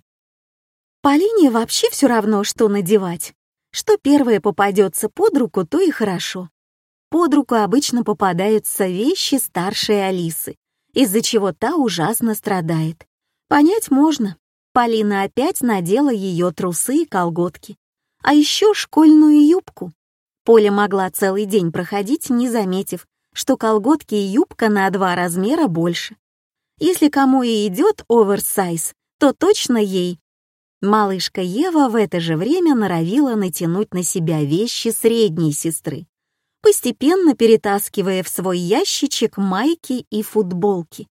[SPEAKER 1] Полине вообще все равно, что надевать. Что первое попадется под руку, то и хорошо под руку обычно попадаются вещи старшей Алисы, из-за чего та ужасно страдает. Понять можно. Полина опять надела ее трусы и колготки. А еще школьную юбку. Поля могла целый день проходить, не заметив, что колготки и юбка на два размера больше. Если кому и идет оверсайз, то точно ей. Малышка Ева в это же время норовила натянуть на себя вещи средней сестры постепенно перетаскивая в свой ящичек майки и футболки.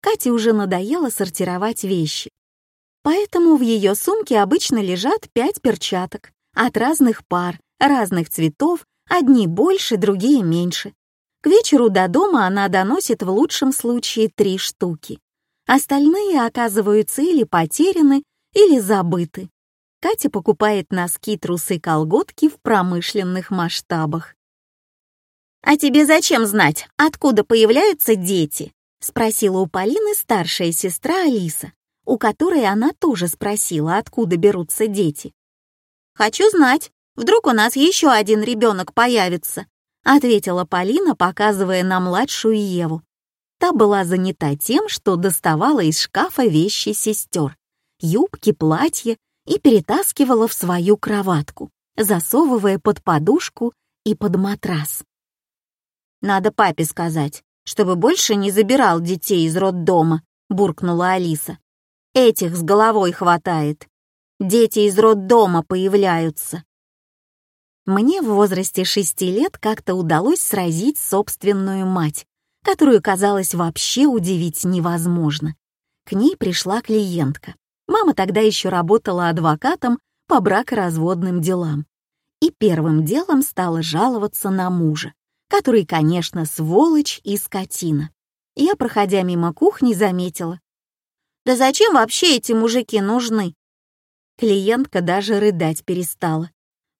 [SPEAKER 1] Кате уже надоело сортировать вещи. Поэтому в ее сумке обычно лежат пять перчаток от разных пар, разных цветов, одни больше, другие меньше. К вечеру до дома она доносит в лучшем случае три штуки. Остальные оказываются или потеряны, или забыты. Катя покупает носки, трусы, колготки в промышленных масштабах. «А тебе зачем знать, откуда появляются дети?» — спросила у Полины старшая сестра Алиса, у которой она тоже спросила, откуда берутся дети. «Хочу знать, вдруг у нас еще один ребенок появится», ответила Полина, показывая на младшую Еву. Та была занята тем, что доставала из шкафа вещи сестер, юбки, платья и перетаскивала в свою кроватку, засовывая под подушку и под матрас. «Надо папе сказать, чтобы больше не забирал детей из роддома», — буркнула Алиса. «Этих с головой хватает. Дети из роддома появляются». Мне в возрасте шести лет как-то удалось сразить собственную мать, которую, казалось, вообще удивить невозможно. К ней пришла клиентка. Мама тогда еще работала адвокатом по бракоразводным делам. И первым делом стала жаловаться на мужа, который, конечно, сволочь и скотина. Я, проходя мимо кухни, заметила. «Да зачем вообще эти мужики нужны?» Клиентка даже рыдать перестала.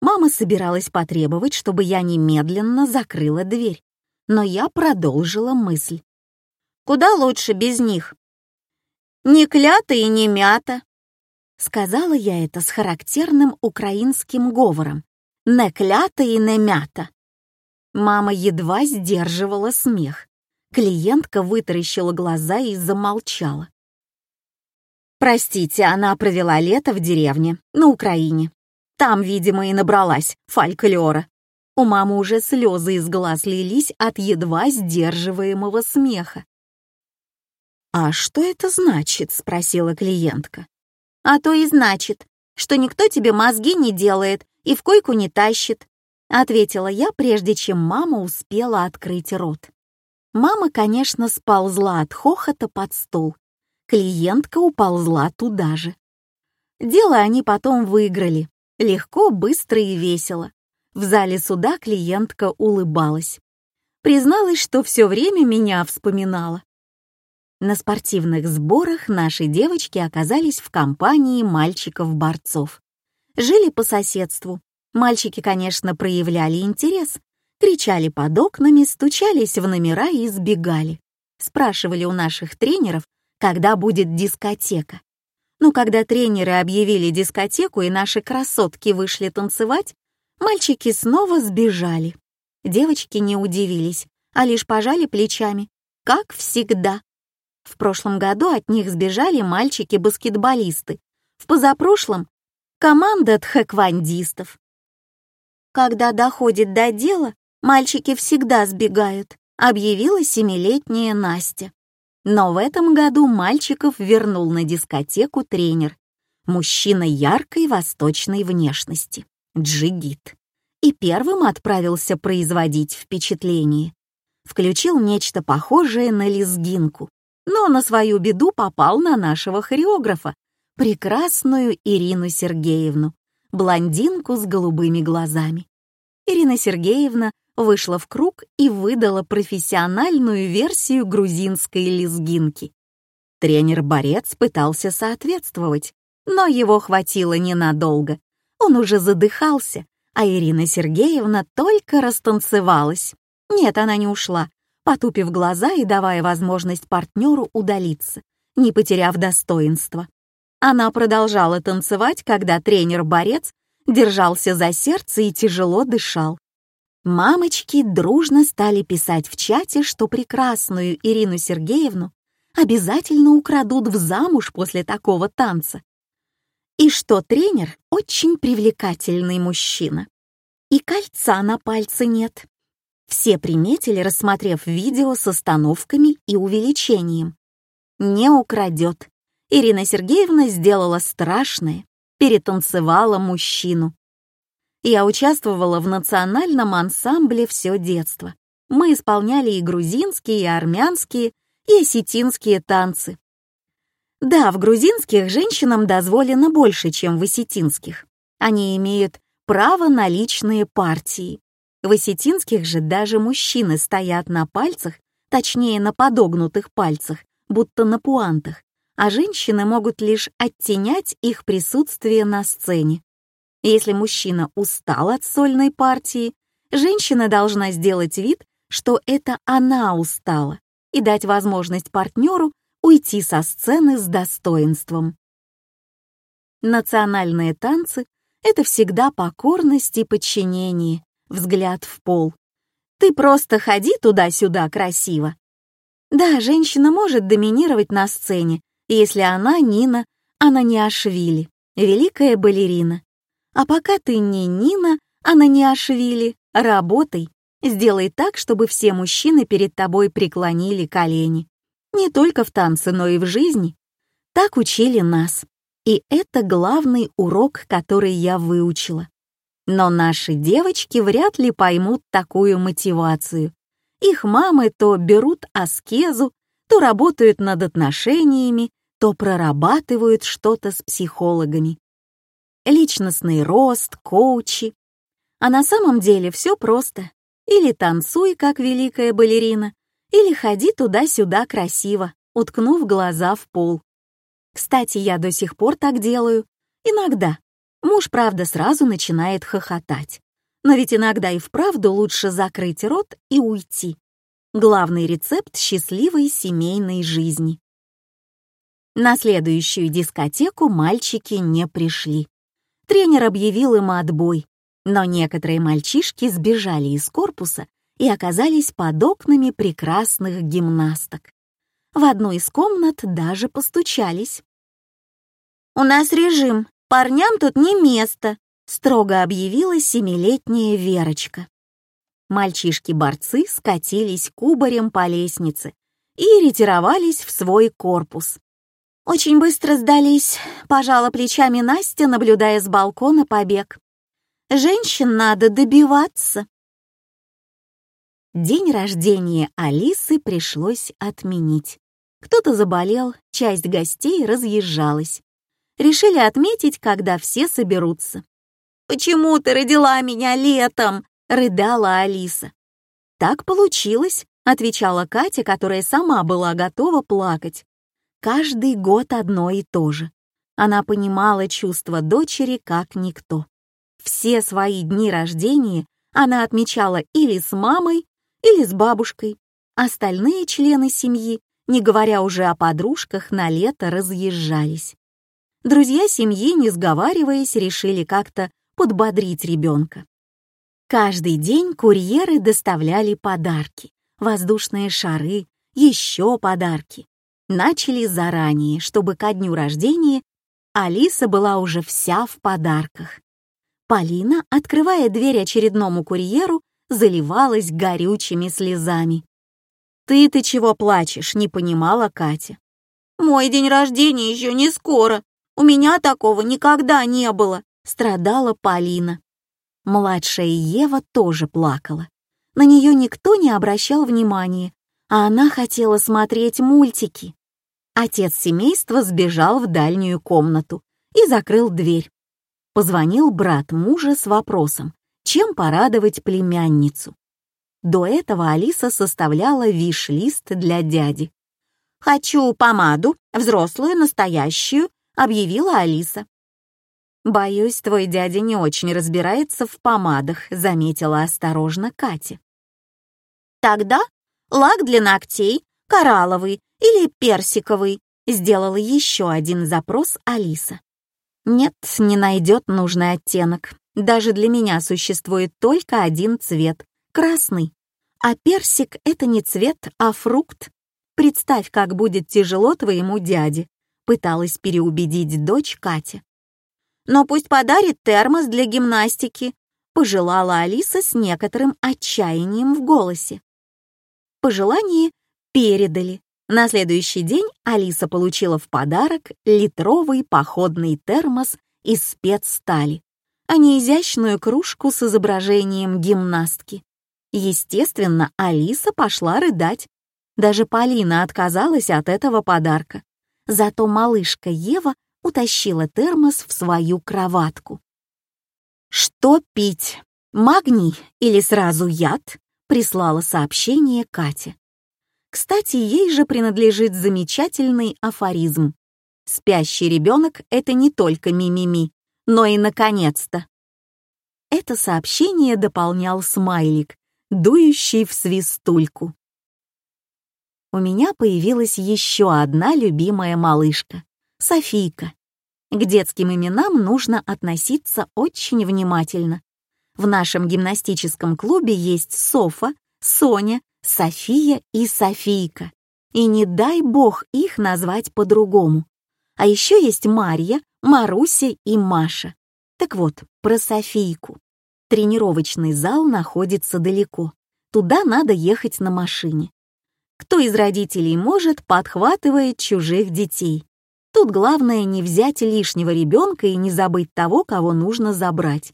[SPEAKER 1] Мама собиралась потребовать, чтобы я немедленно закрыла дверь но я продолжила мысль. «Куда лучше без них?» «Не клята и не мята», — сказала я это с характерным украинским говором. «Не клята и не мята». Мама едва сдерживала смех. Клиентка вытаращила глаза и замолчала. Простите, она провела лето в деревне, на Украине. Там, видимо, и набралась фольклора. У мамы уже слезы из глаз лились от едва сдерживаемого смеха. «А что это значит?» — спросила клиентка. «А то и значит, что никто тебе мозги не делает и в койку не тащит», — ответила я, прежде чем мама успела открыть рот. Мама, конечно, сползла от хохота под стол. Клиентка уползла туда же. Дело они потом выиграли. Легко, быстро и весело. В зале суда клиентка улыбалась. Призналась, что все время меня вспоминала. На спортивных сборах наши девочки оказались в компании мальчиков-борцов. Жили по соседству. Мальчики, конечно, проявляли интерес, кричали под окнами, стучались в номера и сбегали. Спрашивали у наших тренеров, когда будет дискотека. Но когда тренеры объявили дискотеку и наши красотки вышли танцевать, Мальчики снова сбежали. Девочки не удивились, а лишь пожали плечами, как всегда. В прошлом году от них сбежали мальчики-баскетболисты, в позапрошлом — команда тхэквондистов. Когда доходит до дела, мальчики всегда сбегают, объявила семилетняя Настя. Но в этом году мальчиков вернул на дискотеку тренер, мужчина яркой восточной внешности джигит, и первым отправился производить впечатление. Включил нечто похожее на лезгинку, но на свою беду попал на нашего хореографа, прекрасную Ирину Сергеевну, блондинку с голубыми глазами. Ирина Сергеевна вышла в круг и выдала профессиональную версию грузинской лезгинки. Тренер-борец пытался соответствовать, но его хватило ненадолго. Он уже задыхался, а Ирина Сергеевна только растанцевалась. Нет, она не ушла, потупив глаза и давая возможность партнеру удалиться, не потеряв достоинства. Она продолжала танцевать, когда тренер-борец держался за сердце и тяжело дышал. Мамочки дружно стали писать в чате, что прекрасную Ирину Сергеевну обязательно украдут в замуж после такого танца и что тренер очень привлекательный мужчина. И кольца на пальце нет. Все приметили, рассмотрев видео с остановками и увеличением. Не украдет. Ирина Сергеевна сделала страшное, перетанцевала мужчину. Я участвовала в национальном ансамбле все детство. Мы исполняли и грузинские, и армянские, и осетинские танцы. Да, в грузинских женщинам дозволено больше, чем в осетинских. Они имеют право на личные партии. В осетинских же даже мужчины стоят на пальцах, точнее на подогнутых пальцах, будто на пуантах, а женщины могут лишь оттенять их присутствие на сцене. Если мужчина устал от сольной партии, женщина должна сделать вид, что это она устала, и дать возможность партнеру уйти со сцены с достоинством. Национальные танцы это всегда покорность и подчинение, взгляд в пол. Ты просто ходи туда-сюда красиво. Да, женщина может доминировать на сцене, если она Нина Ананиашвили, великая балерина. А пока ты не Нина Ананиашвили, работай, сделай так, чтобы все мужчины перед тобой преклонили колени. Не только в танце, но и в жизни. Так учили нас. И это главный урок, который я выучила. Но наши девочки вряд ли поймут такую мотивацию. Их мамы то берут аскезу, то работают над отношениями, то прорабатывают что-то с психологами. Личностный рост, коучи. А на самом деле все просто. Или танцуй, как великая балерина, или ходи туда-сюда красиво, уткнув глаза в пол. Кстати, я до сих пор так делаю. Иногда. Муж, правда, сразу начинает хохотать. Но ведь иногда и вправду лучше закрыть рот и уйти. Главный рецепт счастливой семейной жизни. На следующую дискотеку мальчики не пришли. Тренер объявил им отбой, но некоторые мальчишки сбежали из корпуса и оказались под окнами прекрасных гимнасток. В одну из комнат даже постучались. «У нас режим, парням тут не место», — строго объявила семилетняя Верочка. Мальчишки-борцы скатились кубарем по лестнице и ретировались в свой корпус. Очень быстро сдались, пожала плечами Настя, наблюдая с балкона побег. Женщин надо добиваться. День рождения Алисы пришлось отменить. Кто-то заболел, часть гостей разъезжалась решили отметить, когда все соберутся. «Почему ты родила меня летом?» — рыдала Алиса. «Так получилось», — отвечала Катя, которая сама была готова плакать. Каждый год одно и то же. Она понимала чувства дочери как никто. Все свои дни рождения она отмечала или с мамой, или с бабушкой. Остальные члены семьи, не говоря уже о подружках, на лето разъезжались. Друзья семьи, не сговариваясь, решили как-то подбодрить ребенка. Каждый день курьеры доставляли подарки, воздушные шары, еще подарки. Начали заранее, чтобы ко дню рождения Алиса была уже вся в подарках. Полина, открывая дверь очередному курьеру, заливалась горючими слезами. «Ты-ты чего плачешь?» — не понимала Катя. «Мой день рождения еще не скоро», у меня такого никогда не было», — страдала Полина. Младшая Ева тоже плакала. На нее никто не обращал внимания, а она хотела смотреть мультики. Отец семейства сбежал в дальнюю комнату и закрыл дверь. Позвонил брат мужа с вопросом, чем порадовать племянницу. До этого Алиса составляла виш-лист для дяди. «Хочу помаду, взрослую, настоящую, объявила Алиса. «Боюсь, твой дядя не очень разбирается в помадах», — заметила осторожно Катя. «Тогда лак для ногтей, коралловый или персиковый», — сделала еще один запрос Алиса. «Нет, не найдет нужный оттенок. Даже для меня существует только один цвет — красный. А персик — это не цвет, а фрукт. Представь, как будет тяжело твоему дяде пыталась переубедить дочь Катя. «Но пусть подарит термос для гимнастики», — пожелала Алиса с некоторым отчаянием в голосе. Пожелание передали. На следующий день Алиса получила в подарок литровый походный термос из спецстали, а не изящную кружку с изображением гимнастки. Естественно, Алиса пошла рыдать. Даже Полина отказалась от этого подарка. Зато малышка Ева утащила термос в свою кроватку. «Что пить? Магний или сразу яд?» — прислала сообщение Катя. Кстати, ей же принадлежит замечательный афоризм. «Спящий ребенок — это не только мимими, но и наконец-то». Это сообщение дополнял смайлик, дующий в свистульку у меня появилась еще одна любимая малышка — Софийка. К детским именам нужно относиться очень внимательно. В нашем гимнастическом клубе есть Софа, Соня, София и Софийка. И не дай бог их назвать по-другому. А еще есть Марья, Маруся и Маша. Так вот, про Софийку. Тренировочный зал находится далеко. Туда надо ехать на машине. Кто из родителей может, подхватывает чужих детей. Тут главное не взять лишнего ребенка и не забыть того, кого нужно забрать.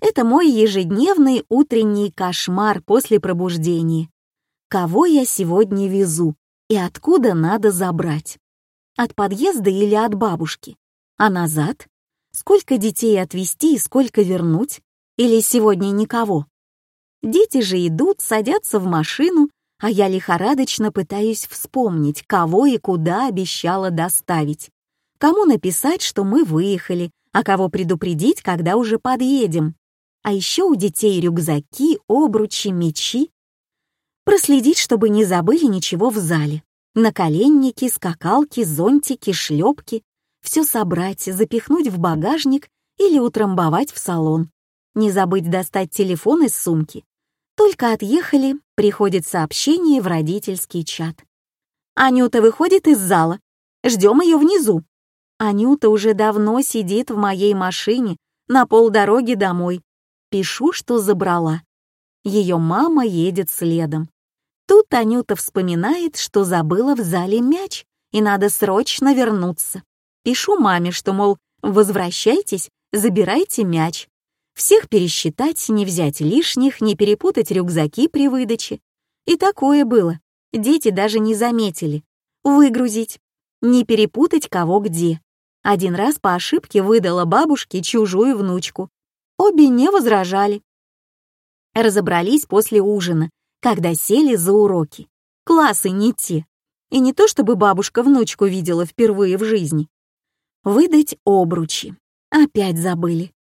[SPEAKER 1] Это мой ежедневный утренний кошмар после пробуждения. Кого я сегодня везу и откуда надо забрать? От подъезда или от бабушки? А назад? Сколько детей отвезти и сколько вернуть? Или сегодня никого? Дети же идут, садятся в машину, а я лихорадочно пытаюсь вспомнить, кого и куда обещала доставить. Кому написать, что мы выехали, а кого предупредить, когда уже подъедем. А еще у детей рюкзаки, обручи, мечи. Проследить, чтобы не забыли ничего в зале. Наколенники, скакалки, зонтики, шлепки. Все собрать, запихнуть в багажник или утрамбовать в салон не забыть достать телефон из сумки. Только отъехали, приходит сообщение в родительский чат. Анюта выходит из зала. Ждем ее внизу. Анюта уже давно сидит в моей машине на полдороги домой. Пишу, что забрала. Ее мама едет следом. Тут Анюта вспоминает, что забыла в зале мяч, и надо срочно вернуться. Пишу маме, что, мол, возвращайтесь, забирайте мяч. Всех пересчитать, не взять лишних, не перепутать рюкзаки при выдаче. И такое было. Дети даже не заметили. Выгрузить. Не перепутать кого где. Один раз по ошибке выдала бабушке чужую внучку. Обе не возражали. Разобрались после ужина, когда сели за уроки. Классы не те. И не то, чтобы бабушка внучку видела впервые в жизни. Выдать обручи. Опять забыли.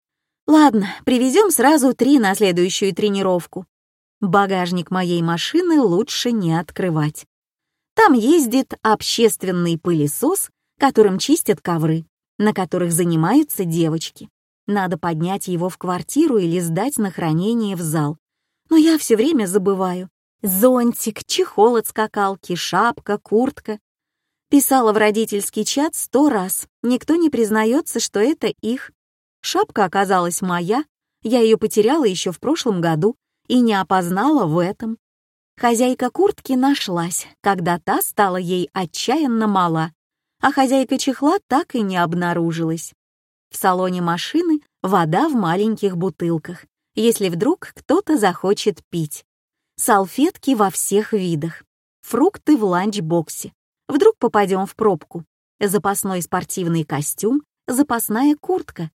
[SPEAKER 1] Ладно, привезем сразу три на следующую тренировку. Багажник моей машины лучше не открывать. Там ездит общественный пылесос, которым чистят ковры, на которых занимаются девочки. Надо поднять его в квартиру или сдать на хранение в зал. Но я все время забываю. Зонтик, чехол от скакалки, шапка, куртка. Писала в родительский чат сто раз. Никто не признается, что это их. Шапка оказалась моя, я ее потеряла еще в прошлом году и не опознала в этом. Хозяйка куртки нашлась, когда та стала ей отчаянно мала, а хозяйка чехла так и не обнаружилась. В салоне машины вода в маленьких бутылках, если вдруг кто-то захочет пить. Салфетки во всех видах. Фрукты в ланчбоксе. Вдруг попадем в пробку. Запасной спортивный костюм, запасная куртка,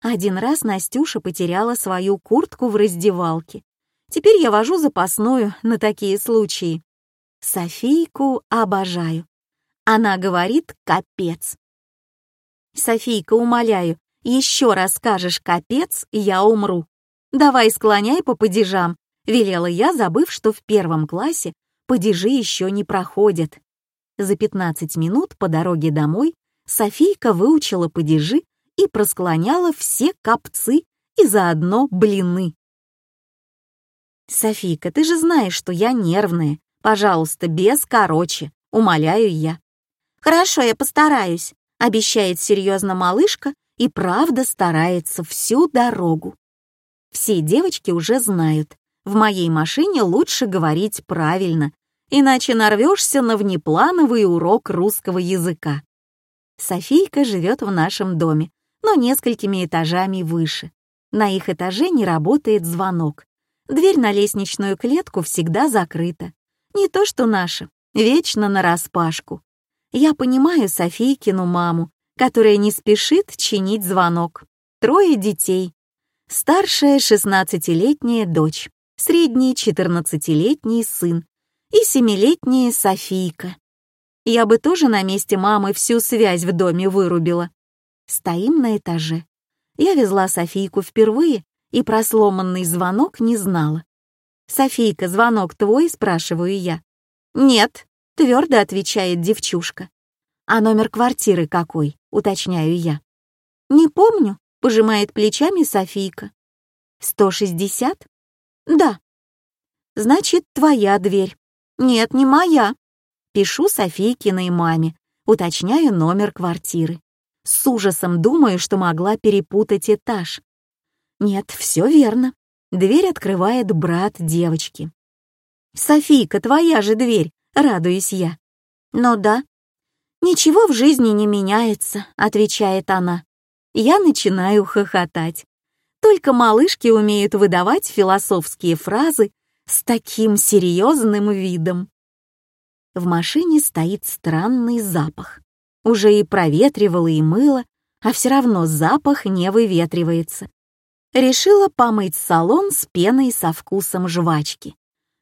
[SPEAKER 1] один раз Настюша потеряла свою куртку в раздевалке. Теперь я вожу запасную на такие случаи. Софийку обожаю. Она говорит «капец». Софийка, умоляю, еще раз скажешь «капец», я умру. Давай склоняй по падежам, велела я, забыв, что в первом классе падежи еще не проходят. За 15 минут по дороге домой Софийка выучила падежи и просклоняла все копцы и заодно блины. «Софийка, ты же знаешь, что я нервная. Пожалуйста, без короче», — умоляю я. «Хорошо, я постараюсь», — обещает серьезно малышка и правда старается всю дорогу. Все девочки уже знают, в моей машине лучше говорить правильно, иначе нарвешься на внеплановый урок русского языка. Софийка живет в нашем доме, но несколькими этажами выше. На их этаже не работает звонок. Дверь на лестничную клетку всегда закрыта. Не то что наша, вечно нараспашку. Я понимаю Софийкину маму, которая не спешит чинить звонок. Трое детей. Старшая шестнадцатилетняя дочь, средний четырнадцатилетний сын и семилетняя Софийка. Я бы тоже на месте мамы всю связь в доме вырубила. Стоим на этаже. Я везла Софийку впервые и про сломанный звонок не знала. «Софийка, звонок твой?» — спрашиваю я. «Нет», — твердо отвечает девчушка. «А номер квартиры какой?» — уточняю я. «Не помню», — пожимает плечами Софийка. «Сто шестьдесят?» «Да». «Значит, твоя дверь». «Нет, не моя». Пишу Софийкиной маме, уточняю номер квартиры. С ужасом думаю, что могла перепутать этаж. Нет, все верно. Дверь открывает брат девочки. «Софийка, твоя же дверь», — радуюсь я. «Ну да». «Ничего в жизни не меняется», — отвечает она. Я начинаю хохотать. Только малышки умеют выдавать философские фразы с таким серьезным видом. В машине стоит странный запах. Уже и проветривала, и мыло, а все равно запах не выветривается. Решила помыть салон с пеной со вкусом жвачки.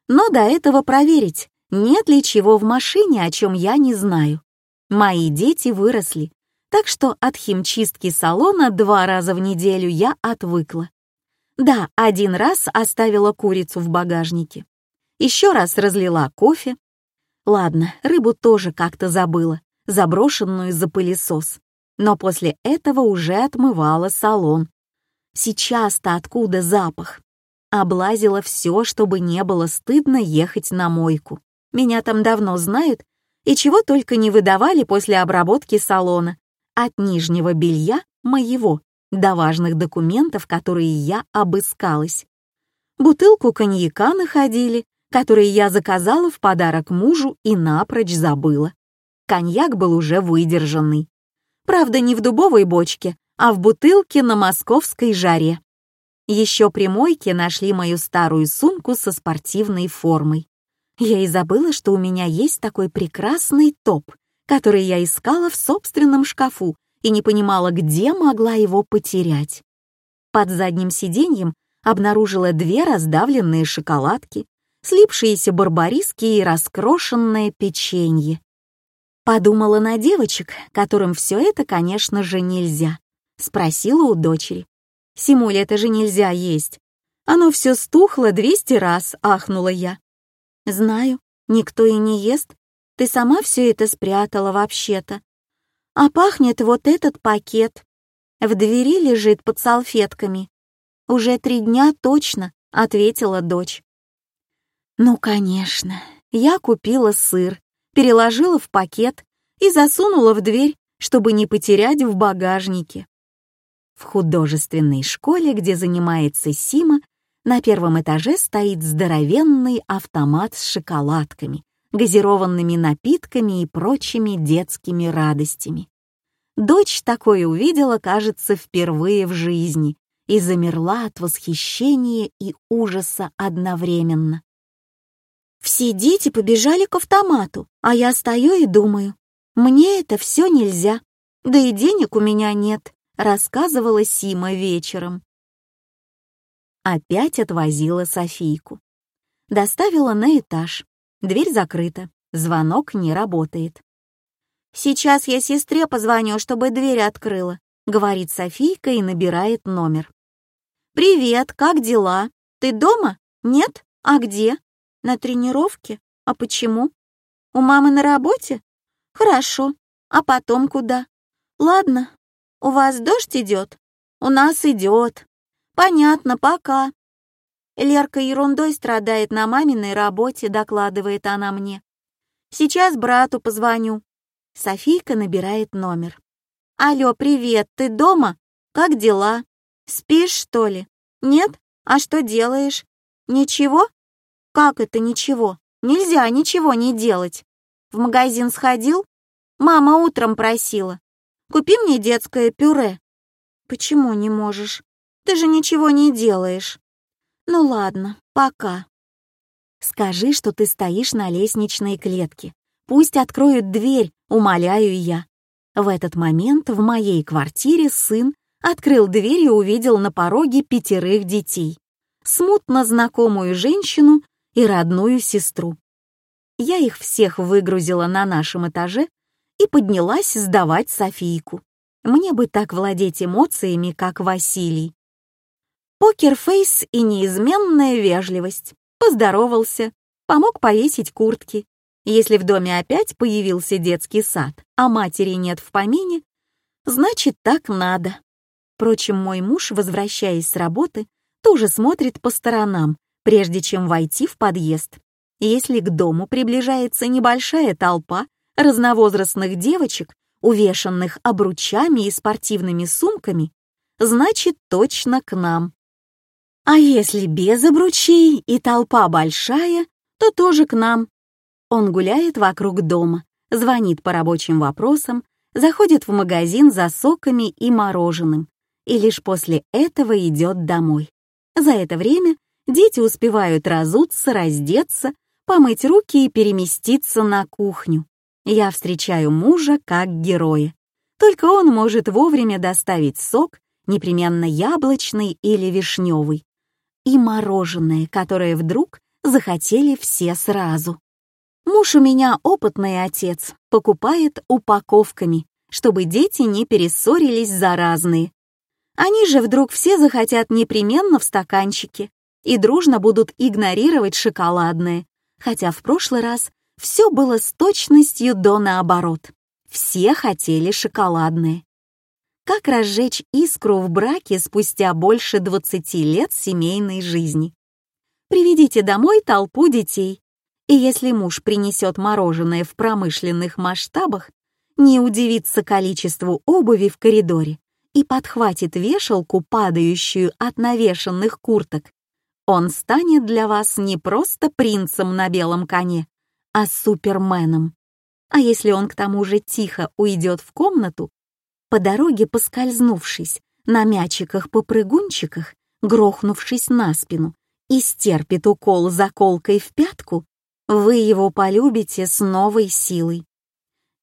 [SPEAKER 1] Но до этого проверить, нет ли чего в машине, о чем я не знаю. Мои дети выросли, так что от химчистки салона два раза в неделю я отвыкла. Да, один раз оставила курицу в багажнике. Еще раз разлила кофе. Ладно, рыбу тоже как-то забыла, заброшенную за пылесос. Но после этого уже отмывала салон. Сейчас-то откуда запах? Облазила все, чтобы не было стыдно ехать на мойку. Меня там давно знают, и чего только не выдавали после обработки салона. От нижнего белья моего до важных документов, которые я обыскалась. Бутылку коньяка находили, который я заказала в подарок мужу и напрочь забыла. Коньяк был уже выдержанный. Правда, не в дубовой бочке, а в бутылке на московской жаре. Еще при мойке нашли мою старую сумку со спортивной формой. Я и забыла, что у меня есть такой прекрасный топ, который я искала в собственном шкафу и не понимала, где могла его потерять. Под задним сиденьем обнаружила две раздавленные шоколадки, слипшиеся барбариски и раскрошенное печенье. Подумала на девочек, которым все это, конечно же, нельзя. Спросила у дочери. «Симуль, это же нельзя есть. Оно все стухло двести раз», — ахнула я. «Знаю, никто и не ест. Ты сама все это спрятала вообще-то. А пахнет вот этот пакет. В двери лежит под салфетками. Уже три дня точно, ответила дочь. Ну, конечно. Я купила сыр, переложила в пакет и засунула в дверь, чтобы не потерять в багажнике. В художественной школе, где занимается Сима, на первом этаже стоит здоровенный автомат с шоколадками, газированными напитками и прочими детскими радостями. Дочь такое увидела, кажется, впервые в жизни и замерла от восхищения и ужаса одновременно. Все дети побежали к автомату, а я стою и думаю, мне это все нельзя, да и денег у меня нет, рассказывала Сима вечером. Опять отвозила Софийку. Доставила на этаж, Дверь закрыта, звонок не работает. «Сейчас я сестре позвоню, чтобы дверь открыла», — говорит Софийка и набирает номер. «Привет, как дела? Ты дома? Нет? А где? На тренировке? А почему? У мамы на работе? Хорошо. А потом куда? Ладно. У вас дождь идет? У нас идет. Понятно, пока. Лерка ерундой страдает на маминой работе, докладывает она мне. Сейчас брату позвоню. Софийка набирает номер. Алло, привет, ты дома? Как дела? Спишь, что ли? Нет? А что делаешь? Ничего? Как это ничего? Нельзя ничего не делать. В магазин сходил? Мама утром просила. Купи мне детское пюре. Почему не можешь? Ты же ничего не делаешь. Ну ладно, пока. Скажи, что ты стоишь на лестничной клетке. Пусть откроют дверь, умоляю я. В этот момент в моей квартире сын открыл дверь и увидел на пороге пятерых детей, смутно знакомую женщину и родную сестру. Я их всех выгрузила на нашем этаже и поднялась сдавать Софийку. Мне бы так владеть эмоциями, как Василий. Покерфейс и неизменная вежливость. Поздоровался, помог повесить куртки. Если в доме опять появился детский сад, а матери нет в помине, значит, так надо. Впрочем, мой муж, возвращаясь с работы, тоже смотрит по сторонам, прежде чем войти в подъезд. Если к дому приближается небольшая толпа разновозрастных девочек, увешанных обручами и спортивными сумками, значит точно к нам. А если без обручей и толпа большая, то тоже к нам. Он гуляет вокруг дома, звонит по рабочим вопросам, заходит в магазин за соками и мороженым, и лишь после этого идет домой. За это время дети успевают разуться, раздеться, помыть руки и переместиться на кухню. Я встречаю мужа как героя. Только он может вовремя доставить сок, непременно яблочный или вишневый, и мороженое, которое вдруг захотели все сразу. Муж у меня опытный отец, покупает упаковками, чтобы дети не перессорились за разные. Они же вдруг все захотят непременно в стаканчике и дружно будут игнорировать шоколадное, хотя в прошлый раз все было с точностью до наоборот. Все хотели шоколадное. Как разжечь искру в браке спустя больше 20 лет семейной жизни? Приведите домой толпу детей, и если муж принесет мороженое в промышленных масштабах, не удивится количеству обуви в коридоре и подхватит вешалку, падающую от навешанных курток, он станет для вас не просто принцем на белом коне, а суперменом. А если он к тому же тихо уйдет в комнату, по дороге поскользнувшись на мячиках-попрыгунчиках, грохнувшись на спину, и стерпит укол заколкой в пятку, вы его полюбите с новой силой.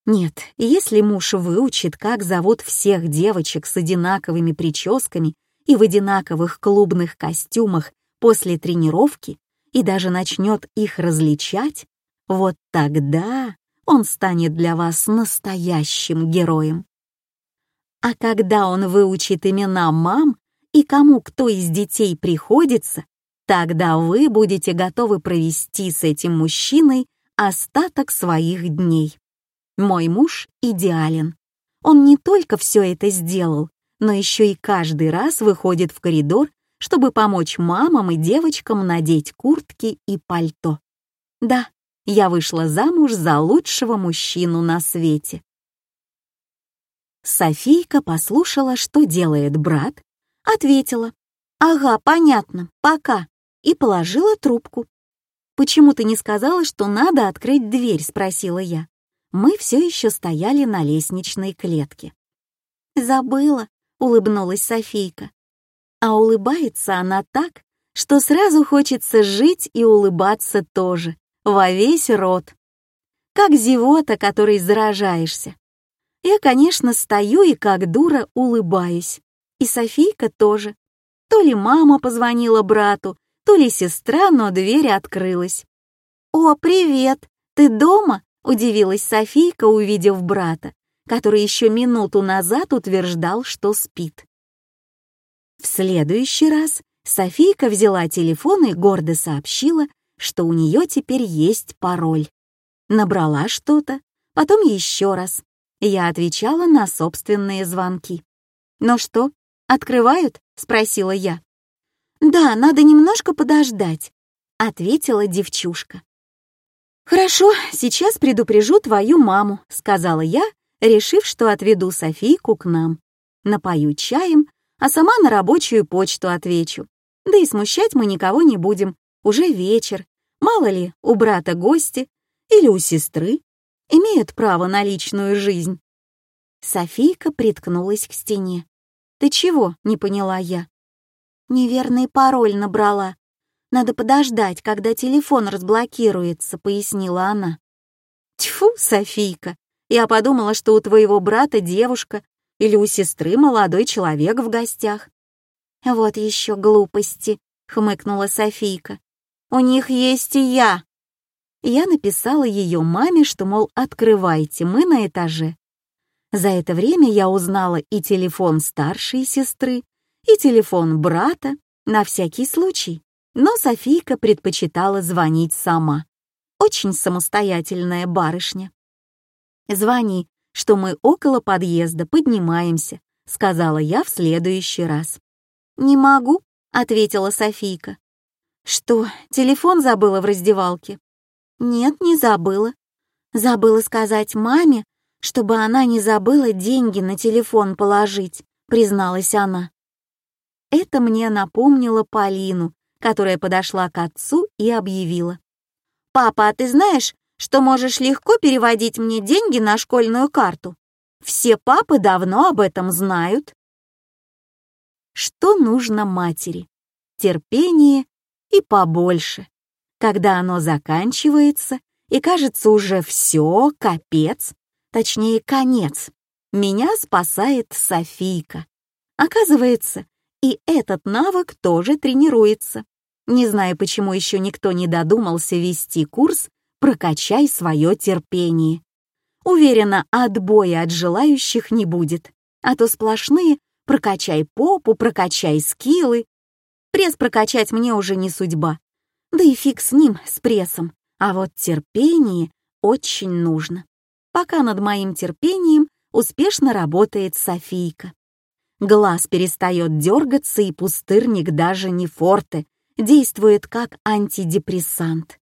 [SPEAKER 1] Нет, если муж выучит, как зовут всех девочек с одинаковыми прическами и в одинаковых клубных костюмах после тренировки и даже начнет их различать, вот тогда он станет для вас настоящим героем. А когда он выучит имена мам и кому кто из детей приходится, Тогда вы будете готовы провести с этим мужчиной остаток своих дней. Мой муж идеален. Он не только все это сделал, но еще и каждый раз выходит в коридор, чтобы помочь мамам и девочкам надеть куртки и пальто. Да, я вышла замуж за лучшего мужчину на свете. Софийка послушала, что делает брат, ответила. «Ага, понятно, пока» и положила трубку. «Почему ты не сказала, что надо открыть дверь?» — спросила я. Мы все еще стояли на лестничной клетке. «Забыла», — улыбнулась Софийка. А улыбается она так, что сразу хочется жить и улыбаться тоже, во весь рот. Как зевота, которой заражаешься. Я, конечно, стою и как дура улыбаюсь. И Софийка тоже. То ли мама позвонила брату, то ли сестра, но дверь открылась. «О, привет! Ты дома?» — удивилась Софийка, увидев брата, который еще минуту назад утверждал, что спит. В следующий раз Софийка взяла телефон и гордо сообщила, что у нее теперь есть пароль. Набрала что-то, потом еще раз. Я отвечала на собственные звонки. «Ну что, открывают?» — спросила я. «Да, надо немножко подождать», — ответила девчушка. «Хорошо, сейчас предупрежу твою маму», — сказала я, решив, что отведу Софийку к нам. Напою чаем, а сама на рабочую почту отвечу. Да и смущать мы никого не будем. Уже вечер. Мало ли, у брата гости или у сестры имеют право на личную жизнь. Софийка приткнулась к стене. «Ты чего?» — не поняла я. Неверный пароль набрала. Надо подождать, когда телефон разблокируется, пояснила она. Тьфу, Софийка, я подумала, что у твоего брата девушка или у сестры молодой человек в гостях. Вот еще глупости, хмыкнула Софийка. У них есть и я. Я написала ее маме, что, мол, открывайте, мы на этаже. За это время я узнала и телефон старшей сестры, и телефон брата на всякий случай. Но Софийка предпочитала звонить сама. Очень самостоятельная барышня. «Звони, что мы около подъезда, поднимаемся», — сказала я в следующий раз. «Не могу», — ответила Софийка. «Что, телефон забыла в раздевалке?» «Нет, не забыла. Забыла сказать маме, чтобы она не забыла деньги на телефон положить», — призналась она. Это мне напомнило Полину, которая подошла к отцу и объявила. «Папа, а ты знаешь, что можешь легко переводить мне деньги на школьную карту? Все папы давно об этом знают». Что нужно матери? Терпение и побольше. Когда оно заканчивается, и кажется уже все, капец, точнее конец, меня спасает Софийка. Оказывается, и этот навык тоже тренируется. Не знаю, почему еще никто не додумался вести курс «Прокачай свое терпение». Уверена, отбоя от желающих не будет, а то сплошные «прокачай попу», «прокачай скиллы». Пресс прокачать мне уже не судьба. Да и фиг с ним, с прессом. А вот терпение очень нужно. Пока над моим терпением успешно работает Софийка. Глаз перестает дергаться, и пустырник даже не форте, действует как антидепрессант.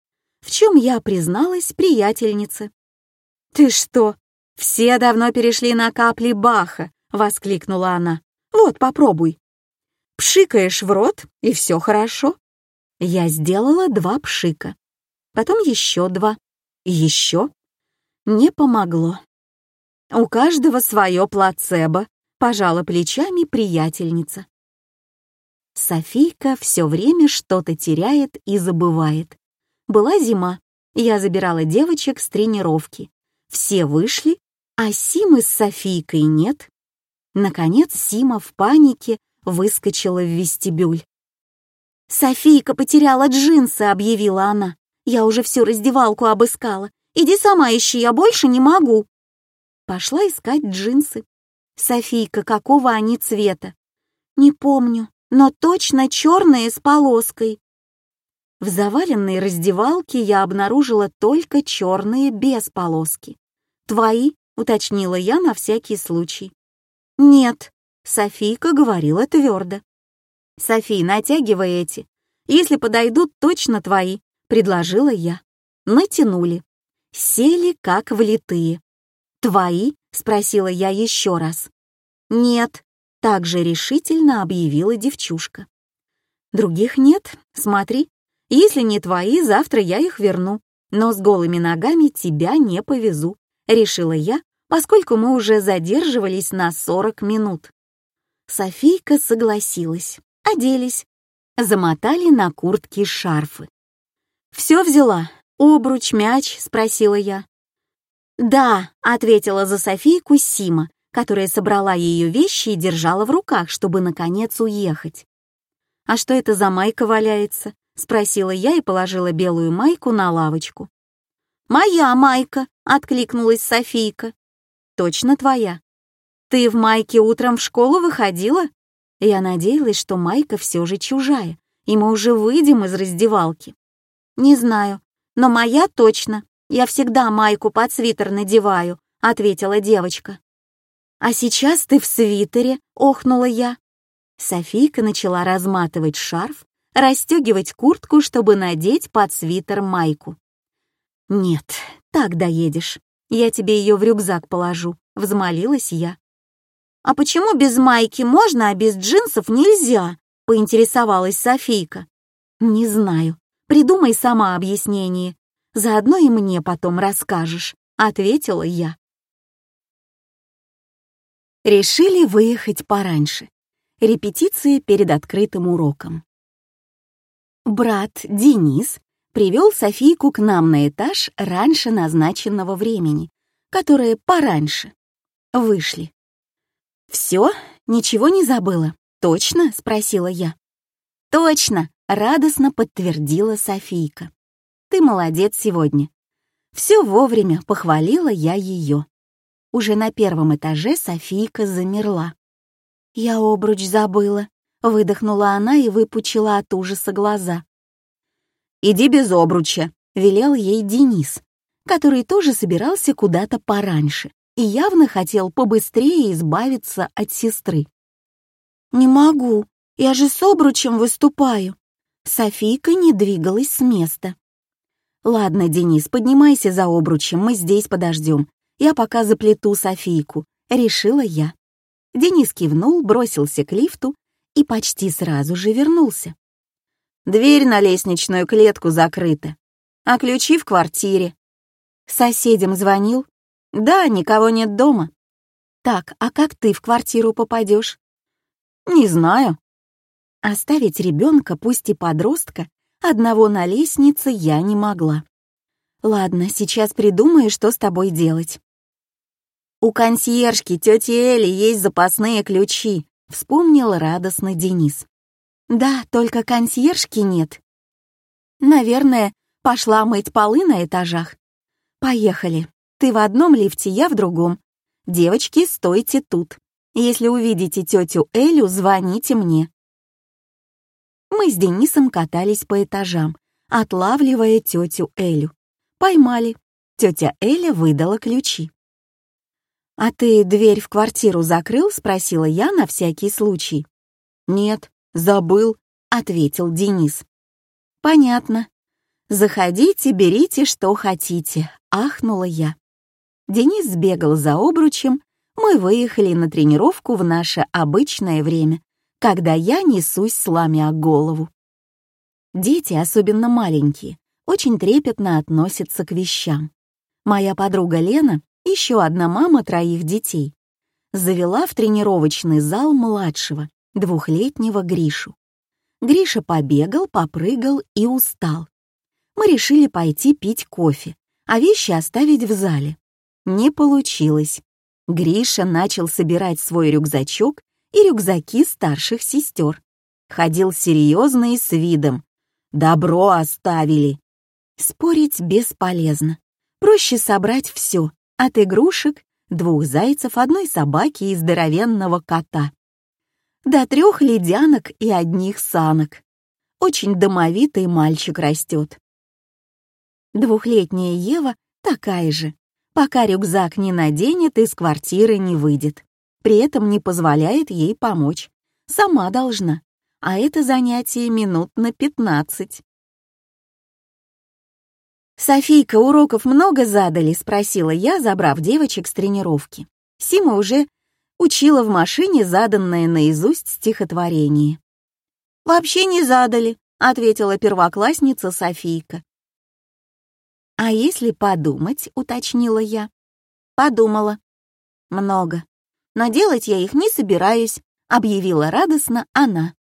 [SPEAKER 1] В чем я призналась приятельнице. «Ты что, все давно перешли на капли Баха!» — воскликнула она. «Вот, попробуй. Пшикаешь в рот, и все хорошо». Я сделала два пшика, потом еще два, еще. Не помогло. У каждого свое плацебо, пожала плечами приятельница. Софийка все время что-то теряет и забывает. Была зима, я забирала девочек с тренировки. Все вышли, а Симы с Софийкой нет. Наконец Сима в панике выскочила в вестибюль. «Софийка потеряла джинсы», — объявила она. «Я уже всю раздевалку обыскала. Иди сама ищи, я больше не могу». Пошла искать джинсы. «Софийка, какого они цвета?» «Не помню но точно черные с полоской. В заваленной раздевалке я обнаружила только черные без полоски. «Твои?» — уточнила я на всякий случай. «Нет», — Софийка говорила твердо. «Софи, натягивай эти. Если подойдут, точно твои», — предложила я. Натянули. Сели как влитые. «Твои?» — спросила я еще раз. «Нет», также решительно объявила девчушка. «Других нет, смотри. Если не твои, завтра я их верну. Но с голыми ногами тебя не повезу», — решила я, поскольку мы уже задерживались на 40 минут. Софийка согласилась. Оделись. Замотали на куртки шарфы. «Все взяла? Обруч, мяч?» — спросила я. «Да», — ответила за Софийку Сима, которая собрала ее вещи и держала в руках, чтобы, наконец, уехать. «А что это за майка валяется?» — спросила я и положила белую майку на лавочку. «Моя майка!» — откликнулась Софийка. «Точно твоя. Ты в майке утром в школу выходила?» Я надеялась, что майка все же чужая, и мы уже выйдем из раздевалки. «Не знаю, но моя точно. Я всегда майку под свитер надеваю», — ответила девочка. «А сейчас ты в свитере», — охнула я. Софийка начала разматывать шарф, расстегивать куртку, чтобы надеть под свитер майку. «Нет, так доедешь. Я тебе ее в рюкзак положу», — взмолилась я. «А почему без майки можно, а без джинсов нельзя?» — поинтересовалась Софийка. «Не знаю. Придумай сама объяснение. Заодно и мне потом расскажешь», — ответила я. Решили выехать пораньше. Репетиции перед открытым уроком. Брат Денис привел Софийку к нам на этаж раньше назначенного времени, которое пораньше. Вышли. «Все? Ничего не забыла? Точно?» — спросила я. «Точно!» — радостно подтвердила Софийка. «Ты молодец сегодня». Все вовремя похвалила я ее. Уже на первом этаже Софийка замерла. «Я обруч забыла», — выдохнула она и выпучила от ужаса глаза. «Иди без обруча», — велел ей Денис, который тоже собирался куда-то пораньше и явно хотел побыстрее избавиться от сестры. «Не могу, я же с обручем выступаю». Софийка не двигалась с места. «Ладно, Денис, поднимайся за обручем, мы здесь подождем. Я пока заплету Софийку», — решила я. Денис кивнул, бросился к лифту и почти сразу же вернулся. Дверь на лестничную клетку закрыта, а ключи в квартире. Соседям звонил? Да, никого нет дома. Так, а как ты в квартиру попадешь? Не знаю. Оставить ребенка, пусть и подростка, одного на лестнице я не могла. Ладно, сейчас придумаю, что с тобой делать. У консьержки тети Эли есть запасные ключи, вспомнил радостно Денис. Да, только консьержки нет. Наверное, пошла мыть полы на этажах. Поехали. Ты в одном лифте, я в другом. Девочки, стойте тут. Если увидите тетю Элю, звоните мне. Мы с Денисом катались по этажам, отлавливая тетю Элю. Поймали. Тетя Эля выдала ключи. «А ты дверь в квартиру закрыл?» — спросила я на всякий случай. «Нет, забыл», — ответил Денис. «Понятно. Заходите, берите, что хотите», — ахнула я. Денис сбегал за обручем, мы выехали на тренировку в наше обычное время, когда я несусь, сломя голову. Дети, особенно маленькие, очень трепетно относятся к вещам. Моя подруга Лена, еще одна мама троих детей, завела в тренировочный зал младшего, двухлетнего Гришу. Гриша побегал, попрыгал и устал. Мы решили пойти пить кофе, а вещи оставить в зале. Не получилось. Гриша начал собирать свой рюкзачок и рюкзаки старших сестер. Ходил серьезно и с видом. «Добро оставили!» Спорить бесполезно. Проще собрать все, от игрушек, двух зайцев, одной собаки и здоровенного кота. До трех ледянок и одних санок. Очень домовитый мальчик растет. Двухлетняя Ева такая же, пока рюкзак не наденет, из квартиры не выйдет. При этом не позволяет ей помочь. Сама должна. А это занятие минут на пятнадцать. «Софийка, уроков много задали?» — спросила я, забрав девочек с тренировки. Сима уже учила в машине заданное наизусть стихотворение. «Вообще не задали», — ответила первоклассница Софийка. «А если подумать?» — уточнила я. «Подумала. Много. Но делать я их не собираюсь», — объявила радостно она.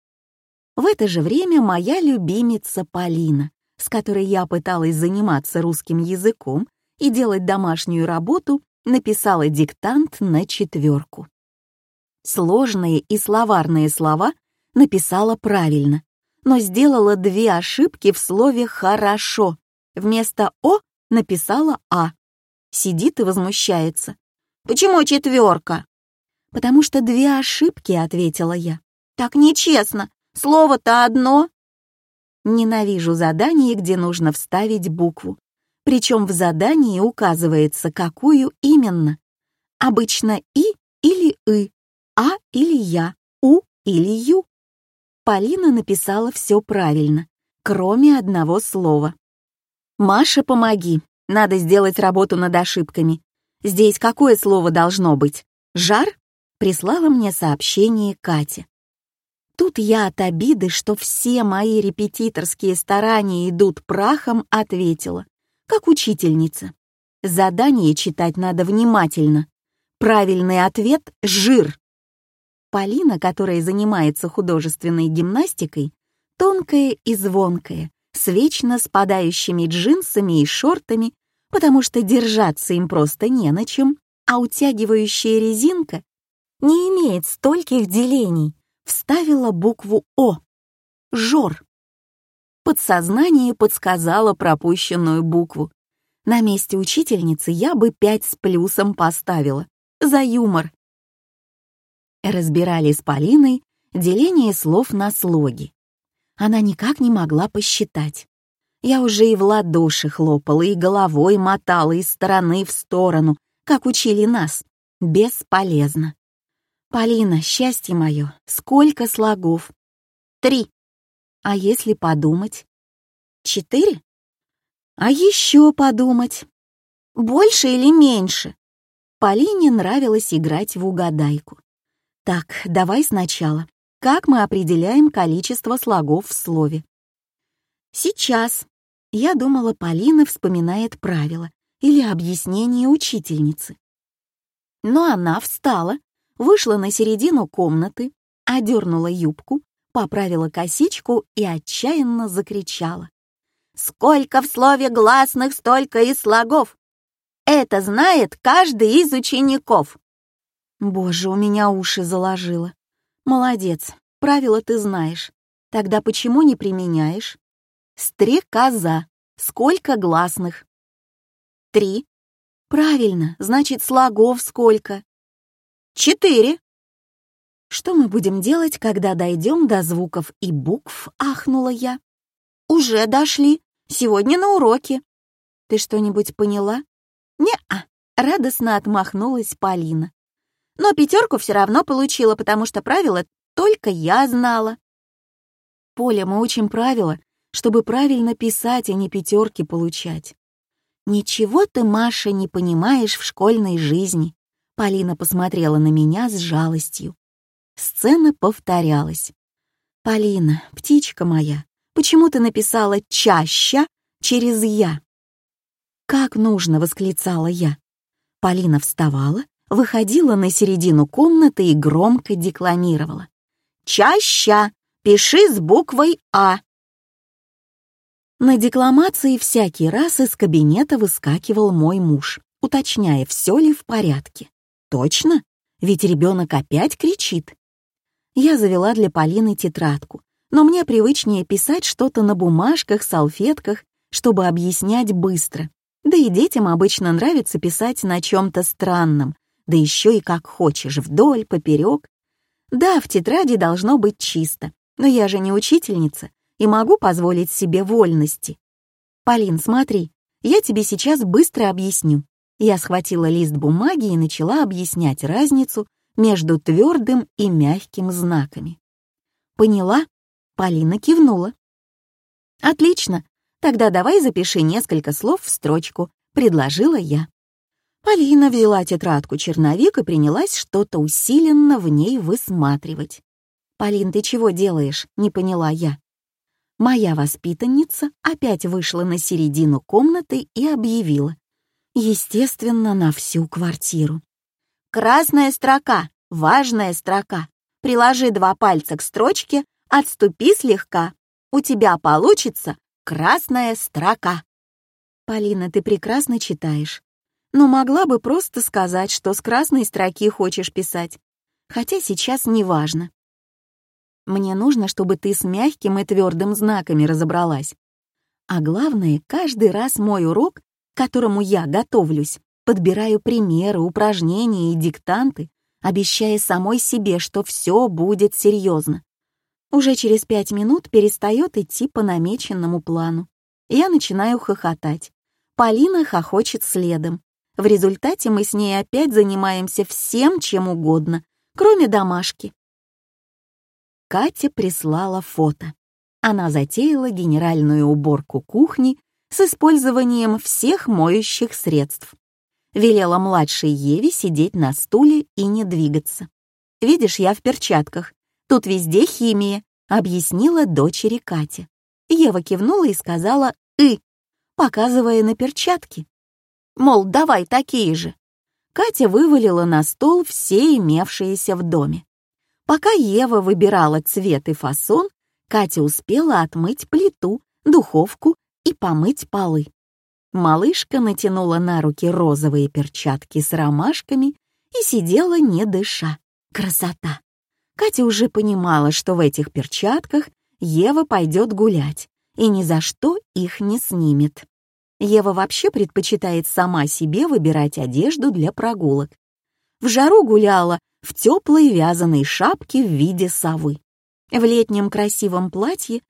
[SPEAKER 1] В это же время моя любимица Полина, с которой я пыталась заниматься русским языком и делать домашнюю работу, написала диктант на четверку. Сложные и словарные слова написала правильно, но сделала две ошибки в слове «хорошо». Вместо «о» написала «А». Сидит и возмущается. «Почему четверка?» «Потому что две ошибки», — ответила я. «Так нечестно. Слово-то одно». Ненавижу задание, где нужно вставить букву. Причем в задании указывается, какую именно. Обычно «и» или «ы», «а» или «я», «у» или «ю». Полина написала все правильно, кроме одного слова. «Маша, помоги. Надо сделать работу над ошибками. Здесь какое слово должно быть? Жар?» Прислала мне сообщение Катя. Тут я от обиды, что все мои репетиторские старания идут прахом, ответила, как учительница. Задание читать надо внимательно. Правильный ответ — жир. Полина, которая занимается художественной гимнастикой, тонкая и звонкая, с вечно спадающими джинсами и шортами, потому что держаться им просто не на чем, а утягивающая резинка не имеет стольких делений, вставила букву «О». Жор. Подсознание подсказало пропущенную букву. На месте учительницы я бы пять с плюсом поставила. За юмор. Разбирали с Полиной деление слов на слоги она никак не могла посчитать. Я уже и в ладоши хлопала, и головой мотала из стороны в сторону, как учили нас. Бесполезно. Полина, счастье мое, сколько слогов? Три. А если подумать? Четыре? А еще подумать. Больше или меньше? Полине нравилось играть в угадайку. Так, давай сначала. Как мы определяем количество слогов в слове? Сейчас. Я думала, Полина вспоминает правила или объяснение учительницы. Но она встала, вышла на середину комнаты, одернула юбку, поправила косичку и отчаянно закричала. «Сколько в слове гласных, столько и слогов! Это знает каждый из учеников!» Боже, у меня уши заложило. Молодец, правила ты знаешь. Тогда почему не применяешь? Стрекоза. Сколько гласных? Три. Правильно, значит, слогов сколько? Четыре. Что мы будем делать, когда дойдем до звуков и букв, ахнула я. Уже дошли. Сегодня на уроке. Ты что-нибудь поняла? Не-а. Радостно отмахнулась Полина но пятерку все равно получила, потому что правила только я знала. Поля, мы учим правила, чтобы правильно писать, а не пятерки получать. Ничего ты, Маша, не понимаешь в школьной жизни. Полина посмотрела на меня с жалостью. Сцена повторялась. «Полина, птичка моя, почему ты написала «чаща» через «я»?» «Как нужно!» — восклицала я. Полина вставала, выходила на середину комнаты и громко декламировала. «Чаща! Пиши с буквой «А». На декламации всякий раз из кабинета выскакивал мой муж, уточняя, все ли в порядке. «Точно? Ведь ребенок опять кричит». Я завела для Полины тетрадку, но мне привычнее писать что-то на бумажках, салфетках, чтобы объяснять быстро. Да и детям обычно нравится писать на чем-то странном, да еще и как хочешь, вдоль, поперек. Да, в тетради должно быть чисто, но я же не учительница и могу позволить себе вольности. Полин, смотри, я тебе сейчас быстро объясню. Я схватила лист бумаги и начала объяснять разницу между твердым и мягким знаками. Поняла? Полина кивнула. Отлично, тогда давай запиши несколько слов в строчку, предложила я. Полина взяла тетрадку-черновик и принялась что-то усиленно в ней высматривать. «Полин, ты чего делаешь?» — не поняла я. Моя воспитанница опять вышла на середину комнаты и объявила. Естественно, на всю квартиру. «Красная строка, важная строка. Приложи два пальца к строчке, отступи слегка. У тебя получится красная строка». «Полина, ты прекрасно читаешь но могла бы просто сказать, что с красной строки хочешь писать. Хотя сейчас не важно. Мне нужно, чтобы ты с мягким и твердым знаками разобралась. А главное, каждый раз мой урок, к которому я готовлюсь, подбираю примеры, упражнения и диктанты, обещая самой себе, что все будет серьезно. Уже через пять минут перестает идти по намеченному плану. Я начинаю хохотать. Полина хохочет следом. В результате мы с ней опять занимаемся всем, чем угодно, кроме домашки. Катя прислала фото. Она затеяла генеральную уборку кухни с использованием всех моющих средств. Велела младшей Еве сидеть на стуле и не двигаться. «Видишь, я в перчатках. Тут везде химия», — объяснила дочери Катя. Ева кивнула и сказала «ы», показывая на перчатки мол, давай такие же. Катя вывалила на стол все имевшиеся в доме. Пока Ева выбирала цвет и фасон, Катя успела отмыть плиту, духовку и помыть полы. Малышка натянула на руки розовые перчатки с ромашками и сидела не дыша. Красота! Катя уже понимала, что в этих перчатках Ева пойдет гулять и ни за что их не снимет. Ева вообще предпочитает сама себе выбирать одежду для прогулок. В жару гуляла в теплой вязаной шапке в виде совы, в летнем красивом платье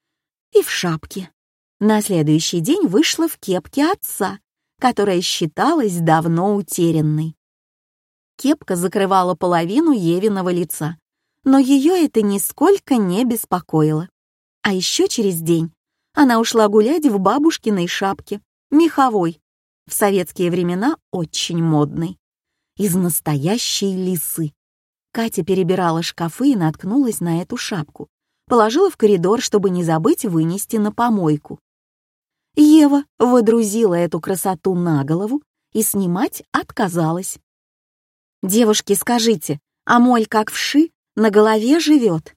[SPEAKER 1] и в шапке. На следующий день вышла в кепке отца, которая считалась давно утерянной. Кепка закрывала половину Евиного лица, но ее это нисколько не беспокоило. А еще через день она ушла гулять в бабушкиной шапке, меховой, в советские времена очень модной, из настоящей лисы. Катя перебирала шкафы и наткнулась на эту шапку. Положила в коридор, чтобы не забыть вынести на помойку. Ева водрузила эту красоту на голову и снимать отказалась. «Девушки, скажите, а моль как вши на голове живет?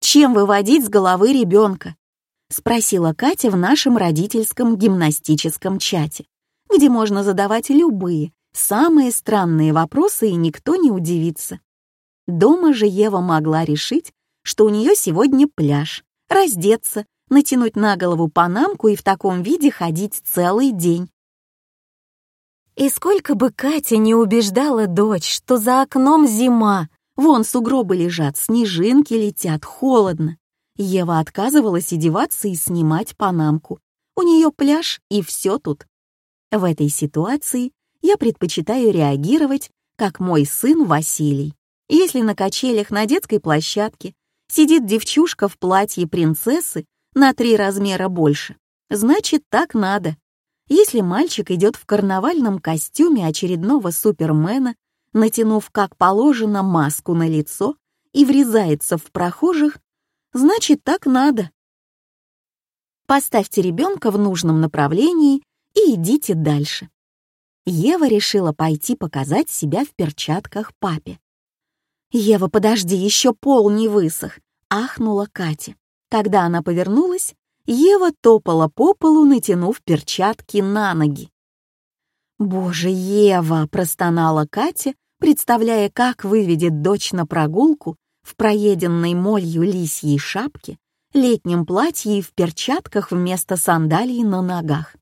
[SPEAKER 1] Чем выводить с головы ребенка?» — спросила Катя в нашем родительском гимнастическом чате, где можно задавать любые, самые странные вопросы, и никто не удивится. Дома же Ева могла решить, что у нее сегодня пляж, раздеться, натянуть на голову панамку и в таком виде ходить целый день. И сколько бы Катя не убеждала дочь, что за окном зима, вон сугробы лежат, снежинки летят, холодно, Ева отказывалась одеваться и снимать панамку. У нее пляж и все тут. В этой ситуации я предпочитаю реагировать, как мой сын Василий. Если на качелях на детской площадке сидит девчушка в платье принцессы на три размера больше, значит, так надо. Если мальчик идет в карнавальном костюме очередного супермена, натянув как положено маску на лицо и врезается в прохожих, значит, так надо. Поставьте ребенка в нужном направлении и идите дальше. Ева решила пойти показать себя в перчатках папе. «Ева, подожди, еще пол не высох», — ахнула Катя. Когда она повернулась, Ева топала по полу, натянув перчатки на ноги. «Боже, Ева!» — простонала Катя, представляя, как выведет дочь на прогулку в проеденной молью лисьей шапке, летнем платье и в перчатках вместо сандалий на ногах.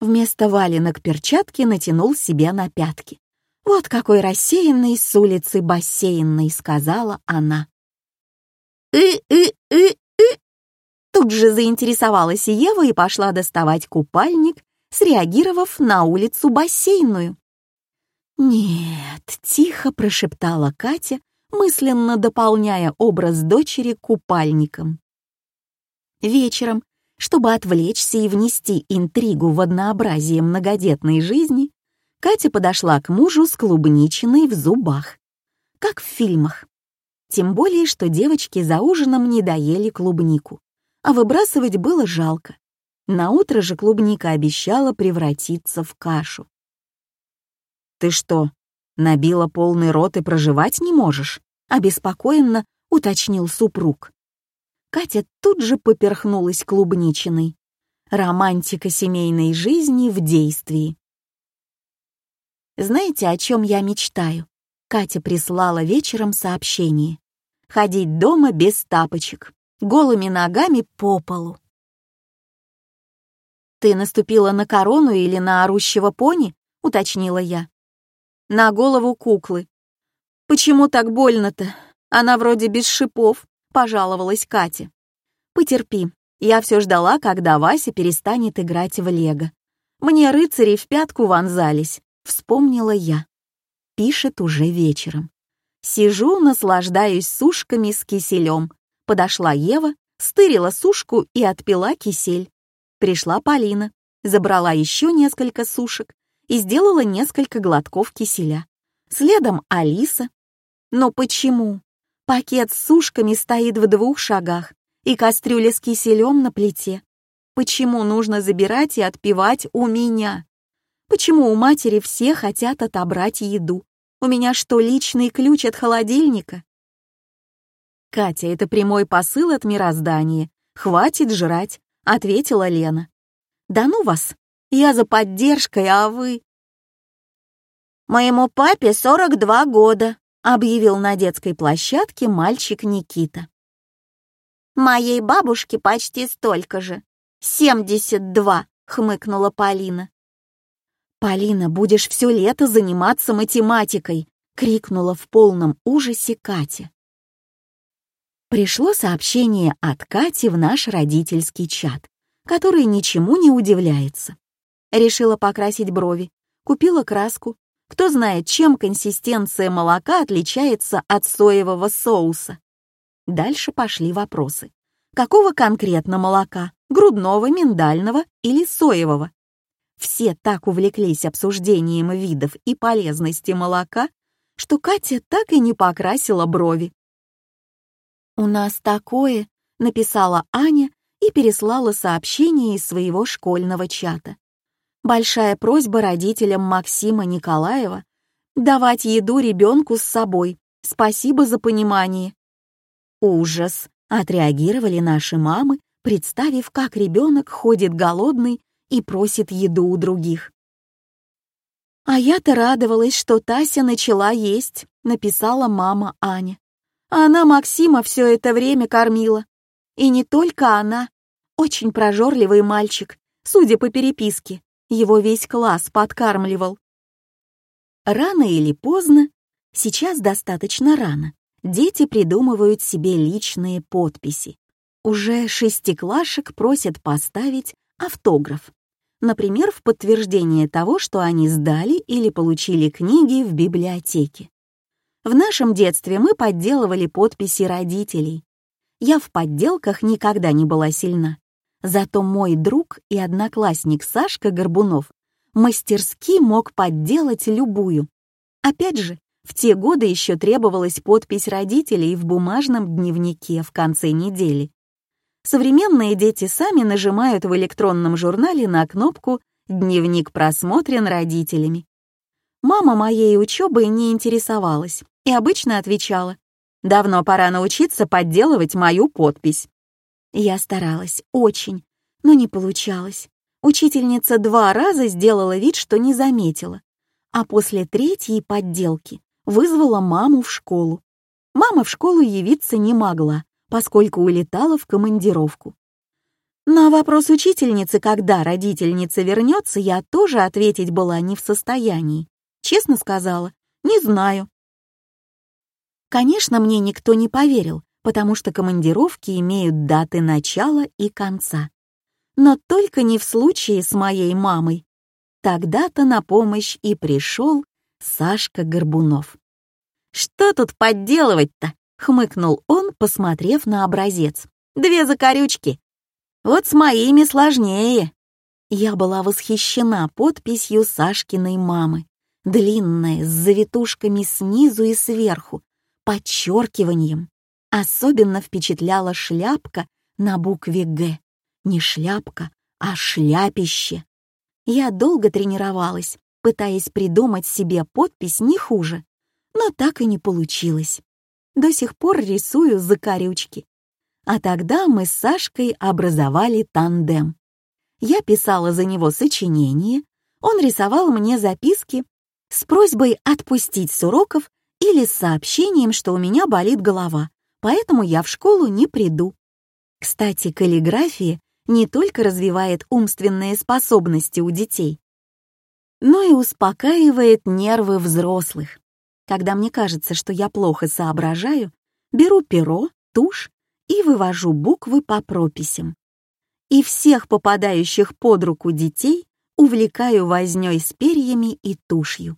[SPEAKER 1] Вместо валенок перчатки натянул себе на пятки. «Вот какой рассеянный с улицы бассейнный», — сказала она. «И-и-и-и!» Тут же заинтересовалась Ева и пошла доставать купальник, среагировав на улицу бассейную. «Нет», — тихо прошептала Катя, мысленно дополняя образ дочери купальником. Вечером, чтобы отвлечься и внести интригу в однообразие многодетной жизни, Катя подошла к мужу с клубничиной в зубах, как в фильмах. Тем более, что девочки за ужином не доели клубнику, а выбрасывать было жалко. На утро же клубника обещала превратиться в кашу. «Ты что, набила полный рот и проживать не можешь?» — обеспокоенно уточнил супруг. Катя тут же поперхнулась клубничиной. Романтика семейной жизни в действии. Знаете, о чем я мечтаю? Катя прислала вечером сообщение. Ходить дома без тапочек, голыми ногами по полу. «Ты наступила на корону или на орущего пони?» — уточнила я. «На голову куклы». «Почему так больно-то? Она вроде без шипов», — пожаловалась Катя. «Потерпи, я все ждала, когда Вася перестанет играть в лего. Мне рыцари в пятку вонзались», — вспомнила я пишет уже вечером. Сижу, наслаждаюсь сушками с киселем. Подошла Ева, стырила сушку и отпила кисель. Пришла Полина, забрала еще несколько сушек и сделала несколько глотков киселя. Следом Алиса. Но почему? Пакет с сушками стоит в двух шагах и кастрюля с киселем на плите. Почему нужно забирать и отпивать у меня? Почему у матери все хотят отобрать еду? У меня что, личный ключ от холодильника? Катя, это прямой посыл от мироздания. Хватит жрать, ответила Лена. Да ну вас, я за поддержкой, а вы... Моему папе 42 года, объявил на детской площадке мальчик Никита. Моей бабушке почти столько же. 72, хмыкнула Полина. «Полина, будешь все лето заниматься математикой!» — крикнула в полном ужасе Катя. Пришло сообщение от Кати в наш родительский чат, который ничему не удивляется. Решила покрасить брови, купила краску, Кто знает, чем консистенция молока отличается от соевого соуса? Дальше пошли вопросы. Какого конкретно молока? Грудного, миндального или соевого? Все так увлеклись обсуждением видов и полезности молока, что Катя так и не покрасила брови. «У нас такое», — написала Аня и переслала сообщение из своего школьного чата. Большая просьба родителям Максима Николаева давать еду ребенку с собой. Спасибо за понимание. Ужас, отреагировали наши мамы, представив, как ребенок ходит голодный и просит еду у других. «А я-то радовалась, что Тася начала есть», — написала мама Аня. «Она Максима все это время кормила. И не только она. Очень прожорливый мальчик, судя по переписке. Его весь класс подкармливал». Рано или поздно, сейчас достаточно рано, дети придумывают себе личные подписи. Уже шестиклашек просят поставить автограф. Например, в подтверждение того, что они сдали или получили книги в библиотеке. В нашем детстве мы подделывали подписи родителей. Я в подделках никогда не была сильна. Зато мой друг и одноклассник Сашка Горбунов мастерски мог подделать любую. Опять же, в те годы еще требовалась подпись родителей в бумажном дневнике в конце недели. Современные дети сами нажимают в электронном журнале на кнопку «Дневник просмотрен родителями». Мама моей учебой не интересовалась и обычно отвечала «Давно пора научиться подделывать мою подпись». Я старалась, очень, но не получалось. Учительница два раза сделала вид, что не заметила, а после третьей подделки вызвала маму в школу. Мама в школу явиться не могла, поскольку улетала в командировку. На вопрос учительницы, когда родительница вернется, я тоже ответить была не в состоянии. Честно сказала, не знаю. Конечно, мне никто не поверил, потому что командировки имеют даты начала и конца. Но только не в случае с моей мамой. Тогда-то на помощь и пришел Сашка Горбунов. «Что тут подделывать-то?» — хмыкнул он, посмотрев на образец. «Две закорючки. Вот с моими сложнее». Я была восхищена подписью Сашкиной мамы. Длинная, с завитушками снизу и сверху, подчеркиванием. Особенно впечатляла шляпка на букве «Г». Не шляпка, а шляпище. Я долго тренировалась, пытаясь придумать себе подпись не хуже, но так и не получилось до сих пор рисую закорючки. А тогда мы с Сашкой образовали тандем. Я писала за него сочинения, он рисовал мне записки с просьбой отпустить с уроков или с сообщением, что у меня болит голова, поэтому я в школу не приду. Кстати, каллиграфия не только развивает умственные способности у детей, но и успокаивает нервы взрослых. Когда мне кажется, что я плохо соображаю, беру перо, тушь и вывожу буквы по прописям. И всех попадающих под руку детей увлекаю вознёй с перьями и тушью.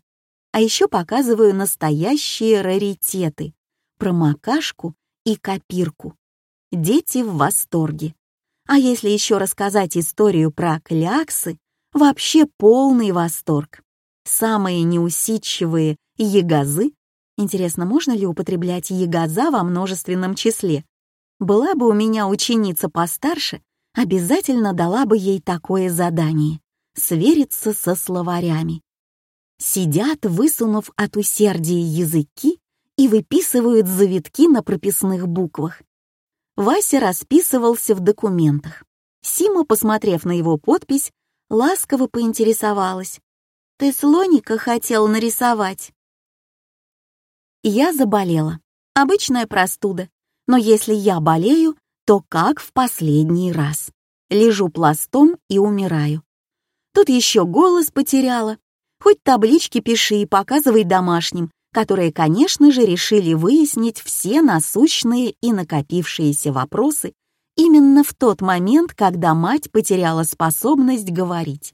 [SPEAKER 1] А еще показываю настоящие раритеты — промокашку и копирку. Дети в восторге. А если еще рассказать историю про кляксы, вообще полный восторг. Самые неусидчивые ягозы. Интересно, можно ли употреблять ягоза во множественном числе? Была бы у меня ученица постарше, обязательно дала бы ей такое задание — свериться со словарями. Сидят, высунув от усердия языки и выписывают завитки на прописных буквах. Вася расписывался в документах. Сима, посмотрев на его подпись, ласково поинтересовалась. «Ты слоника хотел нарисовать?» Я заболела. Обычная простуда. Но если я болею, то как в последний раз. Лежу пластом и умираю. Тут еще голос потеряла. Хоть таблички пиши и показывай домашним, которые, конечно же, решили выяснить все насущные и накопившиеся вопросы именно в тот момент, когда мать потеряла способность говорить.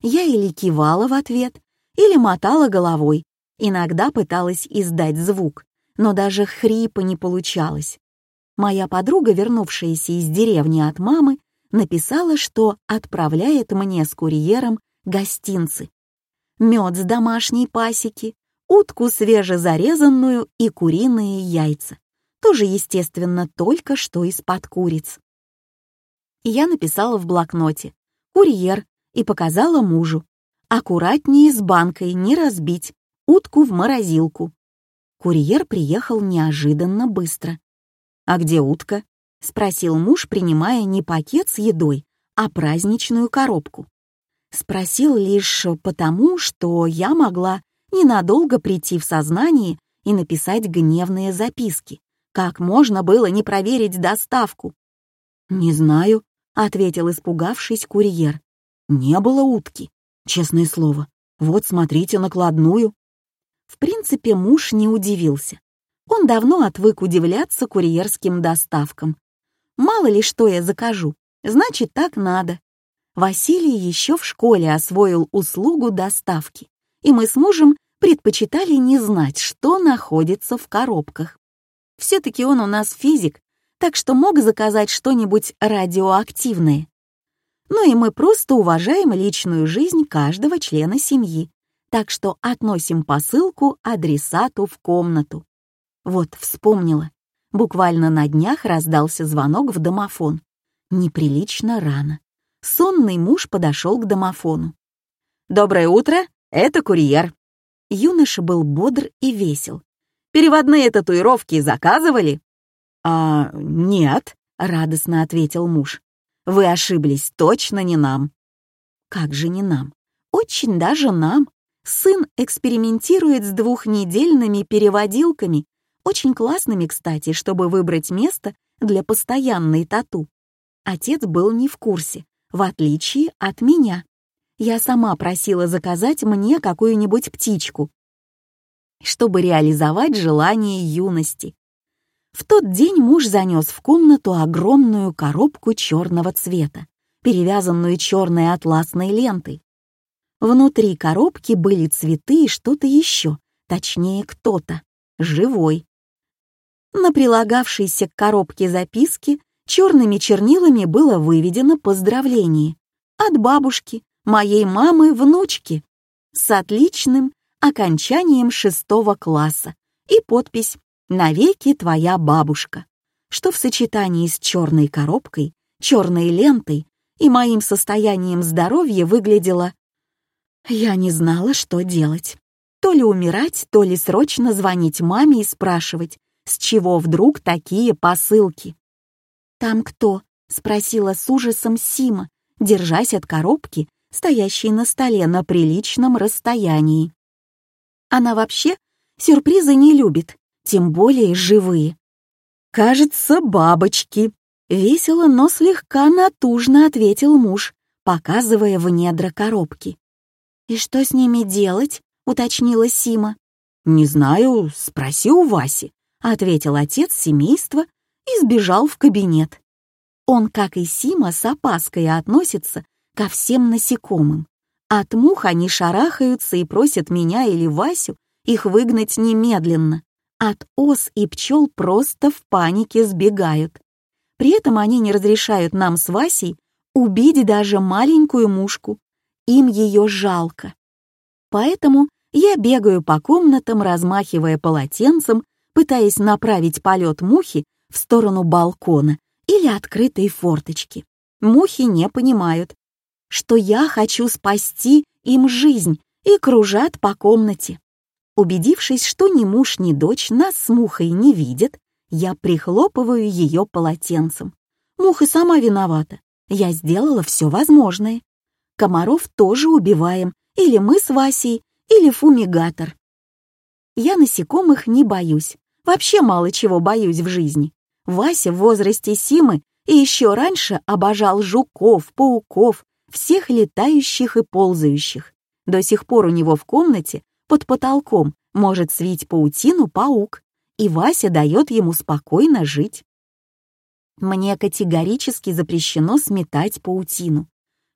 [SPEAKER 1] Я или кивала в ответ, или мотала головой, иногда пыталась издать звук, но даже хрипа не получалось. Моя подруга, вернувшаяся из деревни от мамы, написала, что отправляет мне с курьером гостинцы. Мед с домашней пасеки, утку свежезарезанную и куриные яйца. Тоже, естественно, только что из-под куриц. Я написала в блокноте «Курьер» и показала мужу. Аккуратнее с банкой, не разбить. Утку в морозилку. Курьер приехал неожиданно быстро. «А где утка?» — спросил муж, принимая не пакет с едой, а праздничную коробку. Спросил лишь потому, что я могла ненадолго прийти в сознание и написать гневные записки. Как можно было не проверить доставку? «Не знаю», — ответил испугавшись курьер. «Не было утки, честное слово. Вот смотрите накладную». В принципе, муж не удивился. Он давно отвык удивляться курьерским доставкам. Мало ли что я закажу, значит, так надо. Василий еще в школе освоил услугу доставки, и мы с мужем предпочитали не знать, что находится в коробках. Все-таки он у нас физик, так что мог заказать что-нибудь радиоактивное. Ну и мы просто уважаем личную жизнь каждого члена семьи, так что относим посылку адресату в комнату. Вот, вспомнила. Буквально на днях раздался звонок в домофон. Неприлично рано. Сонный муж подошел к домофону. «Доброе утро, это курьер». Юноша был бодр и весел. «Переводные татуировки заказывали?» «А, нет», — радостно ответил муж. «Вы ошиблись, точно не нам». «Как же не нам? Очень даже нам. Сын экспериментирует с двухнедельными переводилками, очень классными, кстати, чтобы выбрать место для постоянной тату. Отец был не в курсе, в отличие от меня. Я сама просила заказать мне какую-нибудь птичку, чтобы реализовать желание юности. В тот день муж занес в комнату огромную коробку черного цвета, перевязанную черной атласной лентой. Внутри коробки были цветы и что-то еще, точнее кто-то, живой. На прилагавшейся к коробке записке черными чернилами было выведено поздравление от бабушки, моей мамы, внучки, с отличным окончанием шестого класса и подпись «Навеки твоя бабушка», что в сочетании с черной коробкой, черной лентой и моим состоянием здоровья выглядело я не знала, что делать. То ли умирать, то ли срочно звонить маме и спрашивать, с чего вдруг такие посылки. «Там кто?» — спросила с ужасом Сима, держась от коробки, стоящей на столе на приличном расстоянии. Она вообще сюрпризы не любит, тем более живые. «Кажется, бабочки», — весело, но слегка натужно ответил муж, показывая в недра коробки. «И что с ними делать?» — уточнила Сима. «Не знаю, спроси у Васи», — ответил отец семейства и сбежал в кабинет. Он, как и Сима, с опаской относится ко всем насекомым. От мух они шарахаются и просят меня или Васю их выгнать немедленно. От ос и пчел просто в панике сбегают. При этом они не разрешают нам с Васей убить даже маленькую мушку, им ее жалко. Поэтому я бегаю по комнатам, размахивая полотенцем, пытаясь направить полет мухи в сторону балкона или открытой форточки. Мухи не понимают, что я хочу спасти им жизнь и кружат по комнате. Убедившись, что ни муж, ни дочь нас с мухой не видят, я прихлопываю ее полотенцем. Муха сама виновата. Я сделала все возможное комаров тоже убиваем, или мы с Васей, или фумигатор. Я насекомых не боюсь, вообще мало чего боюсь в жизни. Вася в возрасте Симы и еще раньше обожал жуков, пауков, всех летающих и ползающих. До сих пор у него в комнате под потолком может свить паутину паук, и Вася дает ему спокойно жить. Мне категорически запрещено сметать паутину.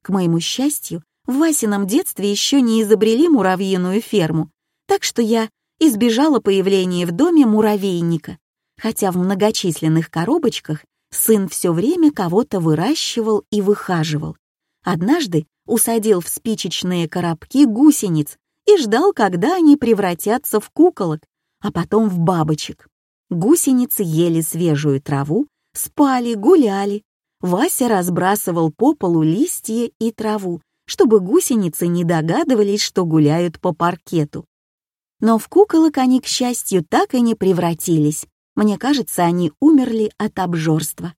[SPEAKER 1] К моему счастью, В Васином детстве еще не изобрели муравьиную ферму, так что я избежала появления в доме муравейника, хотя в многочисленных коробочках сын все время кого-то выращивал и выхаживал. Однажды усадил в спичечные коробки гусениц и ждал, когда они превратятся в куколок, а потом в бабочек. Гусеницы ели свежую траву, спали, гуляли. Вася разбрасывал по полу листья и траву, чтобы гусеницы не догадывались, что гуляют по паркету. Но в куколок они, к счастью, так и не превратились. Мне кажется, они умерли от обжорства.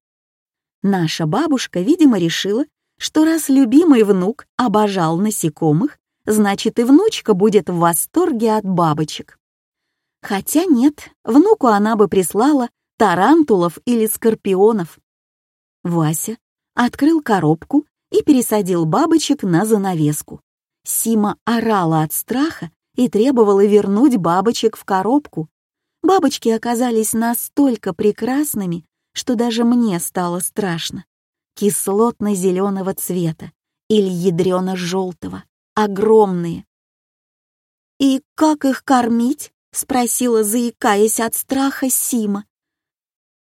[SPEAKER 1] Наша бабушка, видимо, решила, что раз любимый внук обожал насекомых, значит и внучка будет в восторге от бабочек. Хотя нет, внуку она бы прислала тарантулов или скорпионов. Вася открыл коробку и пересадил бабочек на занавеску. Сима орала от страха и требовала вернуть бабочек в коробку. Бабочки оказались настолько прекрасными, что даже мне стало страшно. Кислотно-зеленого цвета или ядрено-желтого, огромные. «И как их кормить?» — спросила, заикаясь от страха Сима.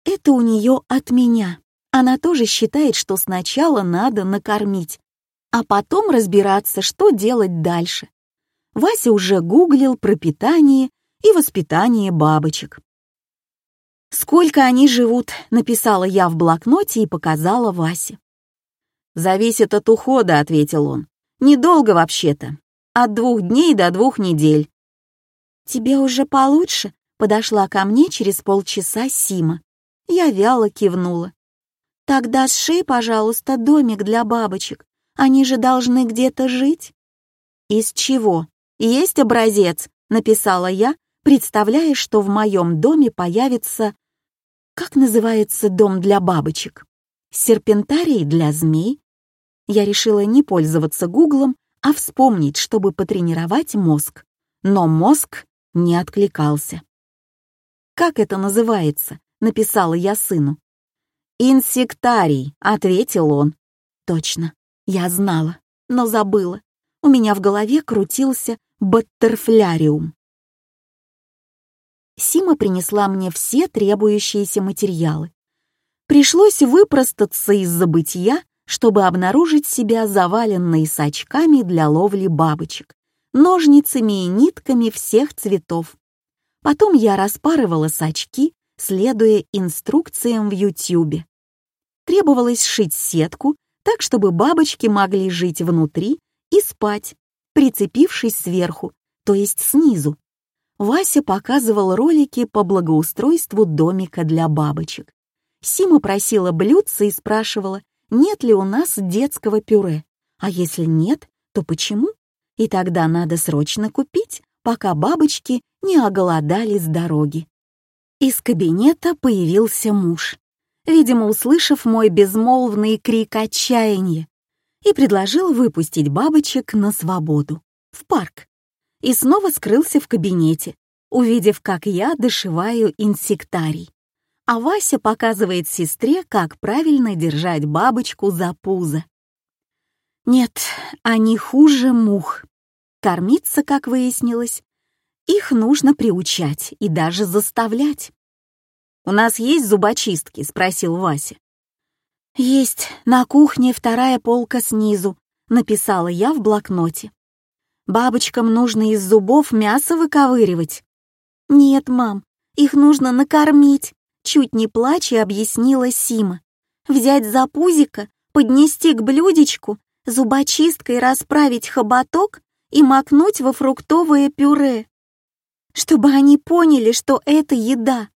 [SPEAKER 1] «Это у нее от меня. Она тоже считает, что сначала надо накормить, а потом разбираться, что делать дальше. Вася уже гуглил про питание и воспитание бабочек. «Сколько они живут?» — написала я в блокноте и показала Васе. «Зависит от ухода», — ответил он. «Недолго вообще-то. От двух дней до двух недель». «Тебе уже получше?» — подошла ко мне через полчаса Сима. Я вяло кивнула. «Тогда сшей, пожалуйста, домик для бабочек. Они же должны где-то жить». «Из чего? Есть образец?» — написала я, представляя, что в моем доме появится как называется дом для бабочек? Серпентарий для змей? Я решила не пользоваться гуглом, а вспомнить, чтобы потренировать мозг. Но мозг не откликался. «Как это называется?» — написала я сыну. «Инсектарий», — ответил он. «Точно, я знала, но забыла. У меня в голове крутился баттерфляриум. Сима принесла мне все требующиеся материалы. Пришлось выпростаться из забытия, чтобы обнаружить себя заваленной сачками для ловли бабочек, ножницами и нитками всех цветов. Потом я распарывала сачки, следуя инструкциям в Ютьюбе. Требовалось сшить сетку, так чтобы бабочки могли жить внутри и спать, прицепившись сверху, то есть снизу, Вася показывал ролики по благоустройству домика для бабочек. Сима просила блюдца и спрашивала, нет ли у нас детского пюре. А если нет, то почему? И тогда надо срочно купить, пока бабочки не оголодали с дороги. Из кабинета появился муж, видимо, услышав мой безмолвный крик отчаяния, и предложил выпустить бабочек на свободу, в парк и снова скрылся в кабинете, увидев, как я дошиваю инсектарий. А Вася показывает сестре, как правильно держать бабочку за пузо. Нет, они хуже мух. Кормиться, как выяснилось, их нужно приучать и даже заставлять. «У нас есть зубочистки?» — спросил Вася. «Есть, на кухне вторая полка снизу», — написала я в блокноте. Бабочкам нужно из зубов мясо выковыривать. Нет, мам, их нужно накормить, чуть не плача объяснила Сима. Взять за пузико, поднести к блюдечку, зубочисткой расправить хоботок и макнуть во фруктовое пюре. Чтобы они поняли, что это еда.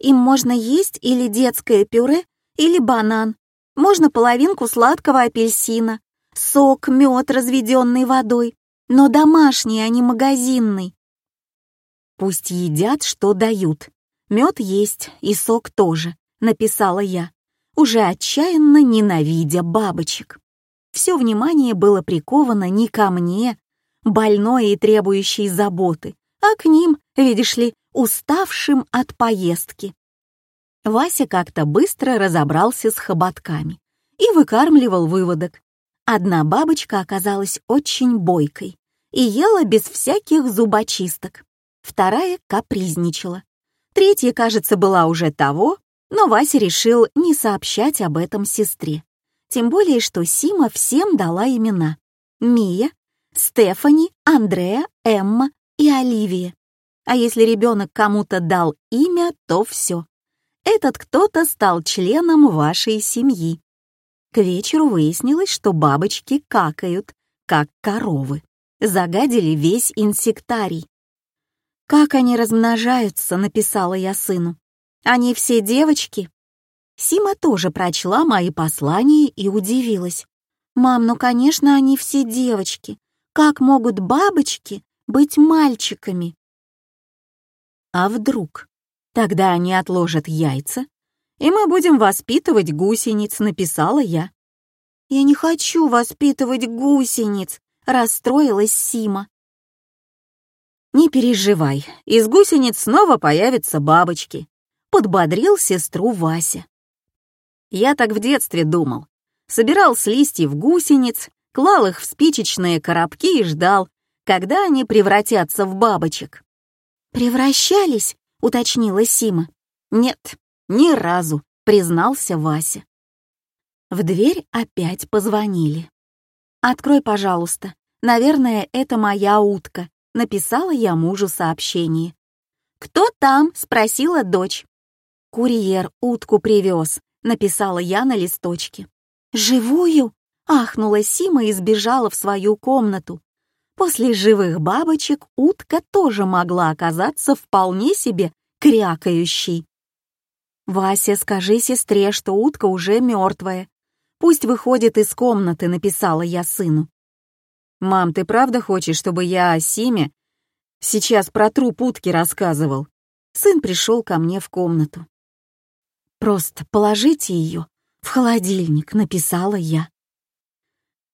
[SPEAKER 1] Им можно есть или детское пюре, или банан. Можно половинку сладкого апельсина, сок, мед, разведенный водой, но домашний, а не магазинный. Пусть едят, что дают. Мед есть и сок тоже, написала я, уже отчаянно ненавидя бабочек. Все внимание было приковано не ко мне, больной и требующей заботы, а к ним, видишь ли, уставшим от поездки. Вася как-то быстро разобрался с хоботками и выкармливал выводок, Одна бабочка оказалась очень бойкой и ела без всяких зубочисток. Вторая капризничала. Третья, кажется, была уже того, но Вася решил не сообщать об этом сестре. Тем более, что Сима всем дала имена. Мия, Стефани, Андреа, Эмма и Оливия. А если ребенок кому-то дал имя, то все. Этот кто-то стал членом вашей семьи. К вечеру выяснилось, что бабочки какают, как коровы. Загадили весь инсектарий. «Как они размножаются», — написала я сыну. «Они все девочки?» Сима тоже прочла мои послания и удивилась. «Мам, ну, конечно, они все девочки. Как могут бабочки быть мальчиками?» «А вдруг? Тогда они отложат яйца, и мы будем воспитывать гусениц», — написала я. «Я не хочу воспитывать гусениц», — расстроилась Сима. «Не переживай, из гусениц снова появятся бабочки», — подбодрил сестру Вася. Я так в детстве думал. Собирал с листьев гусениц, клал их в спичечные коробки и ждал, когда они превратятся в бабочек. «Превращались?» — уточнила Сима. «Нет, ни разу», — признался Вася. В дверь опять позвонили. «Открой, пожалуйста. Наверное, это моя утка», написала я мужу сообщение. «Кто там?» — спросила дочь. «Курьер утку привез», — написала я на листочке. «Живую?» — ахнула Сима и сбежала в свою комнату. После живых бабочек утка тоже могла оказаться вполне себе крякающей. «Вася, скажи сестре, что утка уже мертвая. Пусть выходит из комнаты», — написала я сыну. «Мам, ты правда хочешь, чтобы я о Симе сейчас про труп утки рассказывал?» Сын пришел ко мне в комнату. «Просто положите ее в холодильник», — написала я.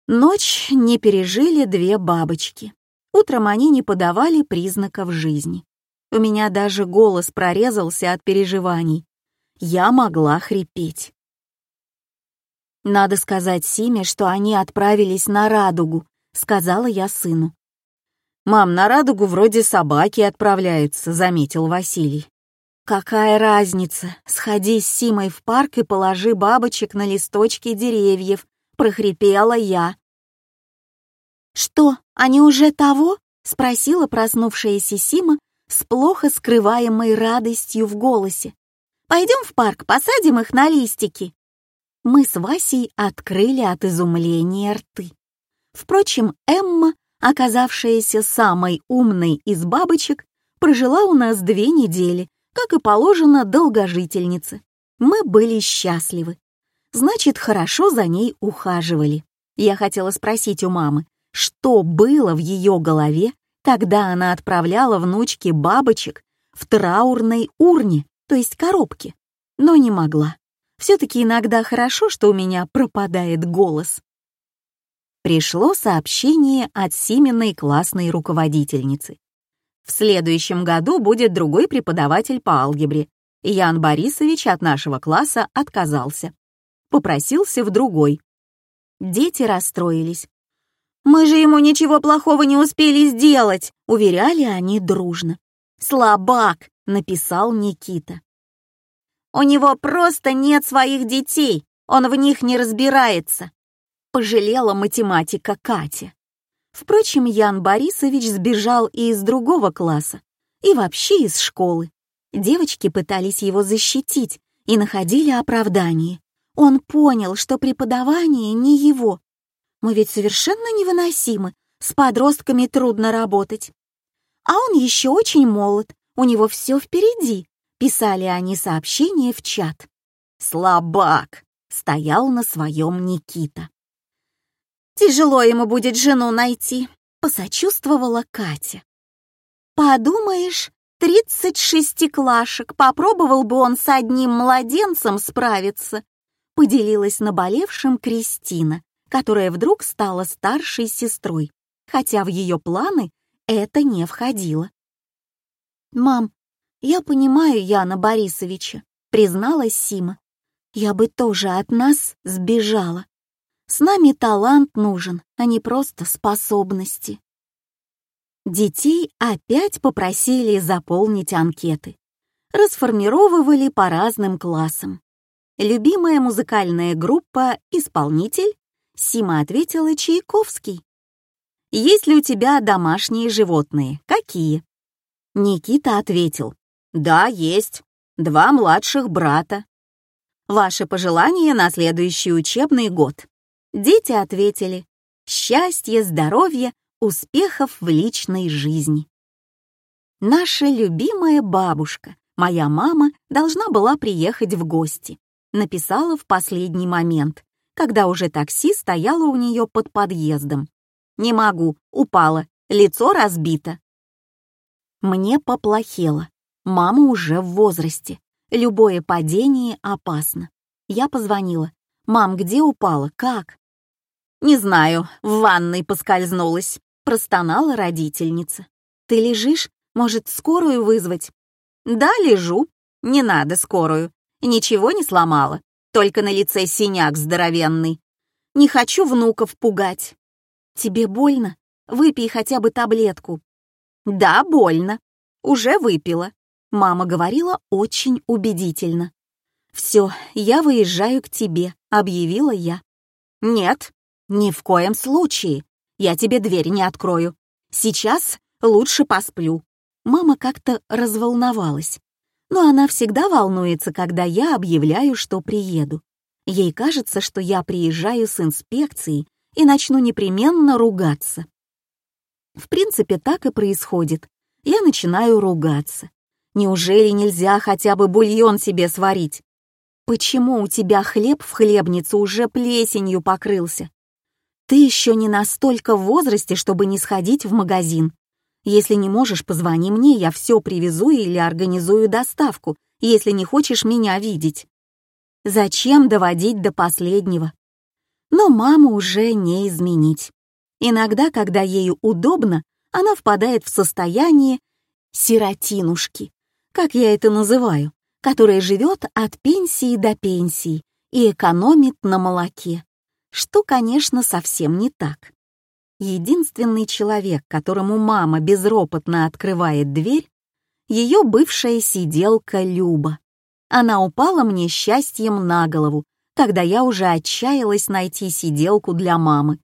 [SPEAKER 1] Ночь не пережили две бабочки. Утром они не подавали признаков жизни. У меня даже голос прорезался от переживаний. Я могла хрипеть. Надо сказать Симе, что они отправились на радугу, — сказала я сыну. «Мам, на радугу вроде собаки отправляются», — заметил Василий. «Какая разница? Сходи с Симой в парк и положи бабочек на листочки деревьев», — прохрипела я. «Что, они уже того?» — спросила проснувшаяся Сима с плохо скрываемой радостью в голосе. «Пойдем в парк, посадим их на листики». Мы с Васей открыли от изумления рты. Впрочем, Эмма, оказавшаяся самой умной из бабочек, прожила у нас две недели, как и положено долгожительнице. Мы были счастливы. Значит, хорошо за ней ухаживали. Я хотела спросить у мамы, что было в ее голове, когда она отправляла внучке бабочек в траурной урне, то есть коробке, но не могла. Все-таки иногда хорошо, что у меня пропадает голос пришло сообщение от Сименной классной руководительницы. В следующем году будет другой преподаватель по алгебре. Ян Борисович от нашего класса отказался. Попросился в другой. Дети расстроились. «Мы же ему ничего плохого не успели сделать», — уверяли они дружно. «Слабак», — написал Никита. «У него просто нет своих детей, он в них не разбирается», пожалела математика Катя. Впрочем, Ян Борисович сбежал и из другого класса, и вообще из школы. Девочки пытались его защитить и находили оправдание. Он понял, что преподавание не его. Мы ведь совершенно невыносимы, с подростками трудно работать. А он еще очень молод, у него все впереди, писали они сообщение в чат. «Слабак!» — стоял на своем Никита. Тяжело ему будет жену найти», — посочувствовала Катя. «Подумаешь, тридцать шестиклашек, попробовал бы он с одним младенцем справиться», — поделилась наболевшим Кристина, которая вдруг стала старшей сестрой, хотя в ее планы это не входило. «Мам, я понимаю Яна Борисовича», — призналась Сима. «Я бы тоже от нас сбежала. С нами талант нужен, а не просто способности. Детей опять попросили заполнить анкеты. Расформировывали по разным классам. Любимая музыкальная группа «Исполнитель» Сима ответила Чайковский. «Есть ли у тебя домашние животные? Какие?» Никита ответил. «Да, есть. Два младших брата». «Ваши пожелания на следующий учебный год?» Дети ответили. «Счастье, здоровье, успехов в личной жизни». Наша любимая бабушка, моя мама, должна была приехать в гости. Написала в последний момент, когда уже такси стояло у нее под подъездом. «Не могу, упала, лицо разбито». Мне поплохело. Мама уже в возрасте. Любое падение опасно. Я позвонила. «Мам, где упала? Как?» «Не знаю, в ванной поскользнулась», — простонала родительница. «Ты лежишь? Может, скорую вызвать?» «Да, лежу. Не надо скорую. Ничего не сломала. Только на лице синяк здоровенный. Не хочу внуков пугать. Тебе больно? Выпей хотя бы таблетку. Да, больно. Уже выпила. Мама говорила очень убедительно. «Все, я выезжаю к тебе», — объявила я. «Нет, ни в коем случае. Я тебе дверь не открою. Сейчас лучше посплю». Мама как-то разволновалась но она всегда волнуется, когда я объявляю, что приеду. Ей кажется, что я приезжаю с инспекцией и начну непременно ругаться. В принципе, так и происходит. Я начинаю ругаться. Неужели нельзя хотя бы бульон себе сварить? Почему у тебя хлеб в хлебнице уже плесенью покрылся? Ты еще не настолько в возрасте, чтобы не сходить в магазин. Если не можешь, позвони мне, я все привезу или организую доставку, если не хочешь меня видеть. Зачем доводить до последнего? Но маму уже не изменить. Иногда, когда ей удобно, она впадает в состояние сиротинушки, как я это называю, которая живет от пенсии до пенсии и экономит на молоке, что, конечно, совсем не так. Единственный человек, которому мама безропотно открывает дверь, ее бывшая сиделка Люба. Она упала мне счастьем на голову, когда я уже отчаялась найти сиделку для мамы.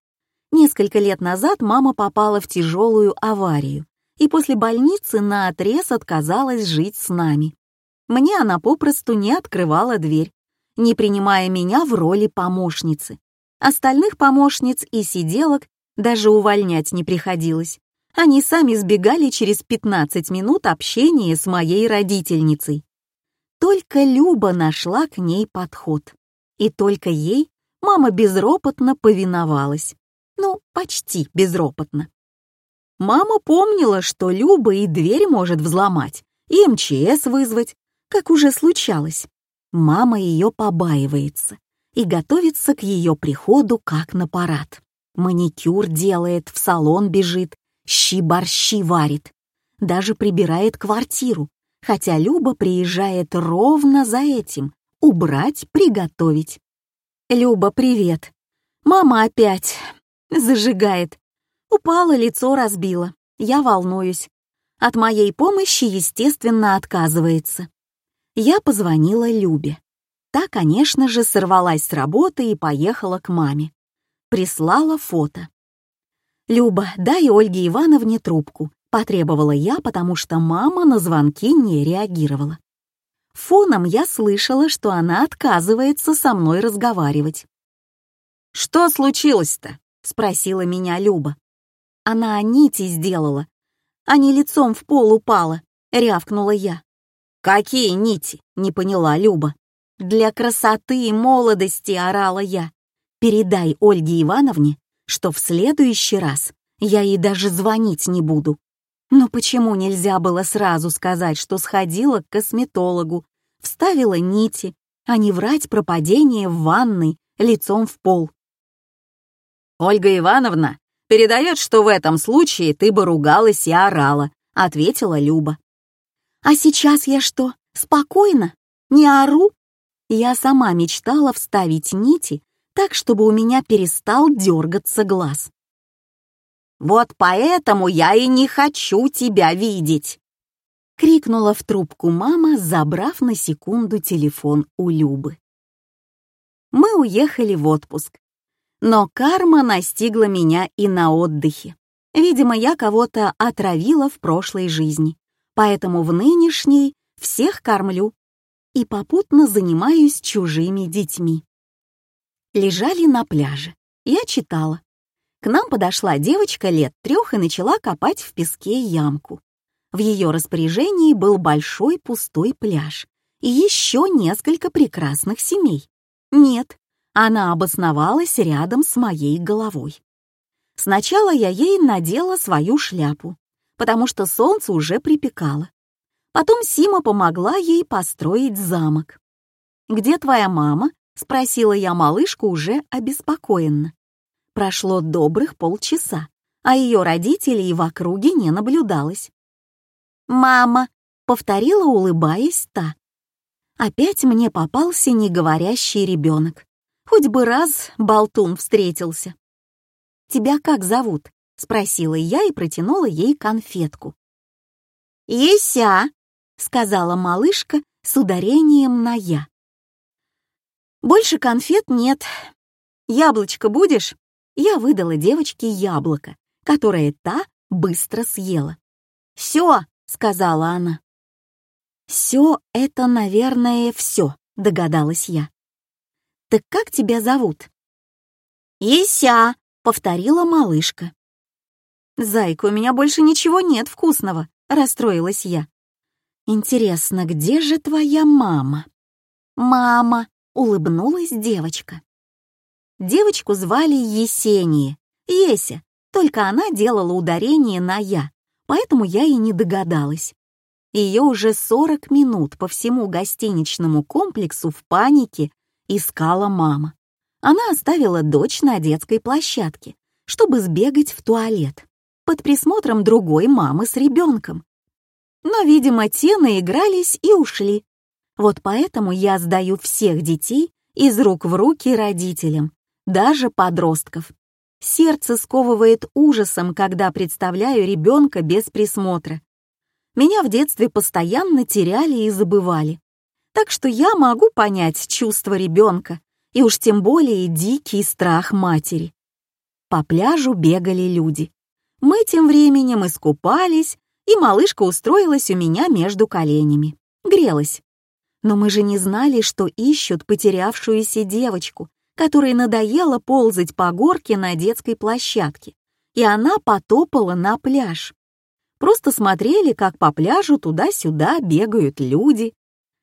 [SPEAKER 1] Несколько лет назад мама попала в тяжелую аварию и после больницы наотрез отказалась жить с нами. Мне она попросту не открывала дверь, не принимая меня в роли помощницы. Остальных помощниц и сиделок даже увольнять не приходилось. Они сами сбегали через 15 минут общения с моей родительницей. Только Люба нашла к ней подход. И только ей мама безропотно повиновалась. Ну, почти безропотно. Мама помнила, что Люба и дверь может взломать, и МЧС вызвать, как уже случалось. Мама ее побаивается и готовится к ее приходу как на парад маникюр делает, в салон бежит, щи-борщи варит, даже прибирает квартиру, хотя Люба приезжает ровно за этим — убрать, приготовить. «Люба, привет!» «Мама опять зажигает. Упала, лицо разбила. Я волнуюсь. От моей помощи, естественно, отказывается. Я позвонила Любе. Та, конечно же, сорвалась с работы и поехала к маме прислала фото. «Люба, дай Ольге Ивановне трубку», — потребовала я, потому что мама на звонки не реагировала. Фоном я слышала, что она отказывается со мной разговаривать. «Что случилось-то?» — спросила меня Люба. Она нити сделала, а не лицом в пол упала, — рявкнула я. «Какие нити?» — не поняла Люба. «Для красоты и молодости», — орала я. Передай Ольге Ивановне, что в следующий раз я ей даже звонить не буду. Но почему нельзя было сразу сказать, что сходила к косметологу, вставила нити, а не врать про падение в ванной лицом в пол? «Ольга Ивановна передает, что в этом случае ты бы ругалась и орала», — ответила Люба. «А сейчас я что, спокойно? Не ору?» Я сама мечтала вставить нити так, чтобы у меня перестал дергаться глаз. «Вот поэтому я и не хочу тебя видеть!» — крикнула в трубку мама, забрав на секунду телефон у Любы. Мы уехали в отпуск. Но карма настигла меня и на отдыхе. Видимо, я кого-то отравила в прошлой жизни, поэтому в нынешней всех кормлю и попутно занимаюсь чужими детьми. Лежали на пляже. Я читала. К нам подошла девочка лет трех и начала копать в песке ямку. В ее распоряжении был большой пустой пляж и еще несколько прекрасных семей. Нет, она обосновалась рядом с моей головой. Сначала я ей надела свою шляпу, потому что солнце уже припекало. Потом Сима помогла ей построить замок. «Где твоя мама?» — спросила я малышку уже обеспокоенно. Прошло добрых полчаса, а ее родителей в округе не наблюдалось. «Мама!» — повторила, улыбаясь та. Опять мне попался неговорящий ребенок. Хоть бы раз болтун встретился. «Тебя как зовут?» — спросила я и протянула ей конфетку. «Еся», — сказала малышка с ударением на «я». «Больше конфет нет. Яблочко будешь?» Я выдала девочке яблоко, которое та быстро съела. «Все», — сказала она. «Все это, наверное, все», — догадалась я. «Так как тебя зовут?» «Еся», — повторила малышка. «Зайка, у меня больше ничего нет вкусного», — расстроилась я. «Интересно, где же твоя мама?» «Мама», — улыбнулась девочка. Девочку звали Есения, Еся, только она делала ударение на «я», поэтому я и не догадалась. Ее уже 40 минут по всему гостиничному комплексу в панике искала мама. Она оставила дочь на детской площадке, чтобы сбегать в туалет, под присмотром другой мамы с ребенком. Но, видимо, те наигрались и ушли. Вот поэтому я сдаю всех детей из рук в руки родителям, даже подростков. Сердце сковывает ужасом, когда представляю ребенка без присмотра. Меня в детстве постоянно теряли и забывали так что я могу понять чувство ребенка и уж тем более дикий страх матери. По пляжу бегали люди. Мы тем временем искупались, и малышка устроилась у меня между коленями. Грелась. Но мы же не знали, что ищут потерявшуюся девочку, которой надоело ползать по горке на детской площадке, и она потопала на пляж. Просто смотрели, как по пляжу туда-сюда бегают люди,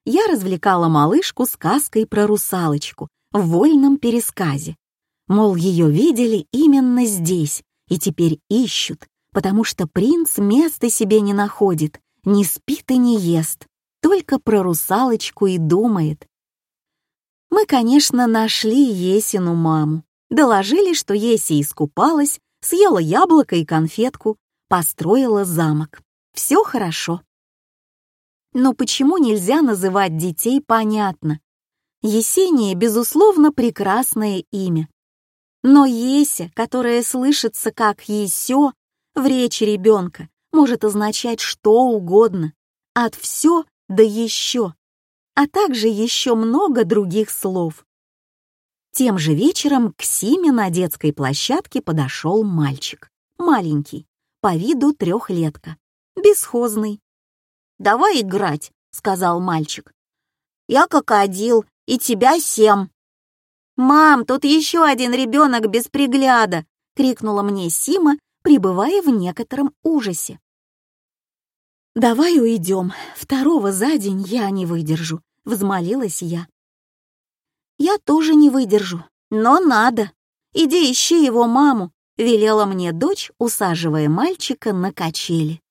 [SPEAKER 1] я развлекала малышку сказкой про русалочку в вольном пересказе. Мол, ее видели именно здесь и теперь ищут, потому что принц места себе не находит, не спит и не ест, только про русалочку и думает. Мы, конечно, нашли Есину маму, доложили, что Еси искупалась, съела яблоко и конфетку, построила замок. Все хорошо. Но почему нельзя называть детей понятно? Есения, безусловно, прекрасное имя. Но Еся, которая слышится как «есё», в речи ребенка может означать что угодно, от «все» до «еще», а также еще много других слов. Тем же вечером к Симе на детской площадке подошел мальчик, маленький, по виду трехлетка, бесхозный, давай играть», — сказал мальчик. «Я крокодил, и тебя семь». «Мам, тут еще один ребенок без пригляда!» — крикнула мне Сима, пребывая в некотором ужасе. «Давай уйдем, второго за день я не выдержу», — взмолилась я. «Я тоже не выдержу, но надо. Иди ищи его маму», — велела мне дочь, усаживая мальчика на качели.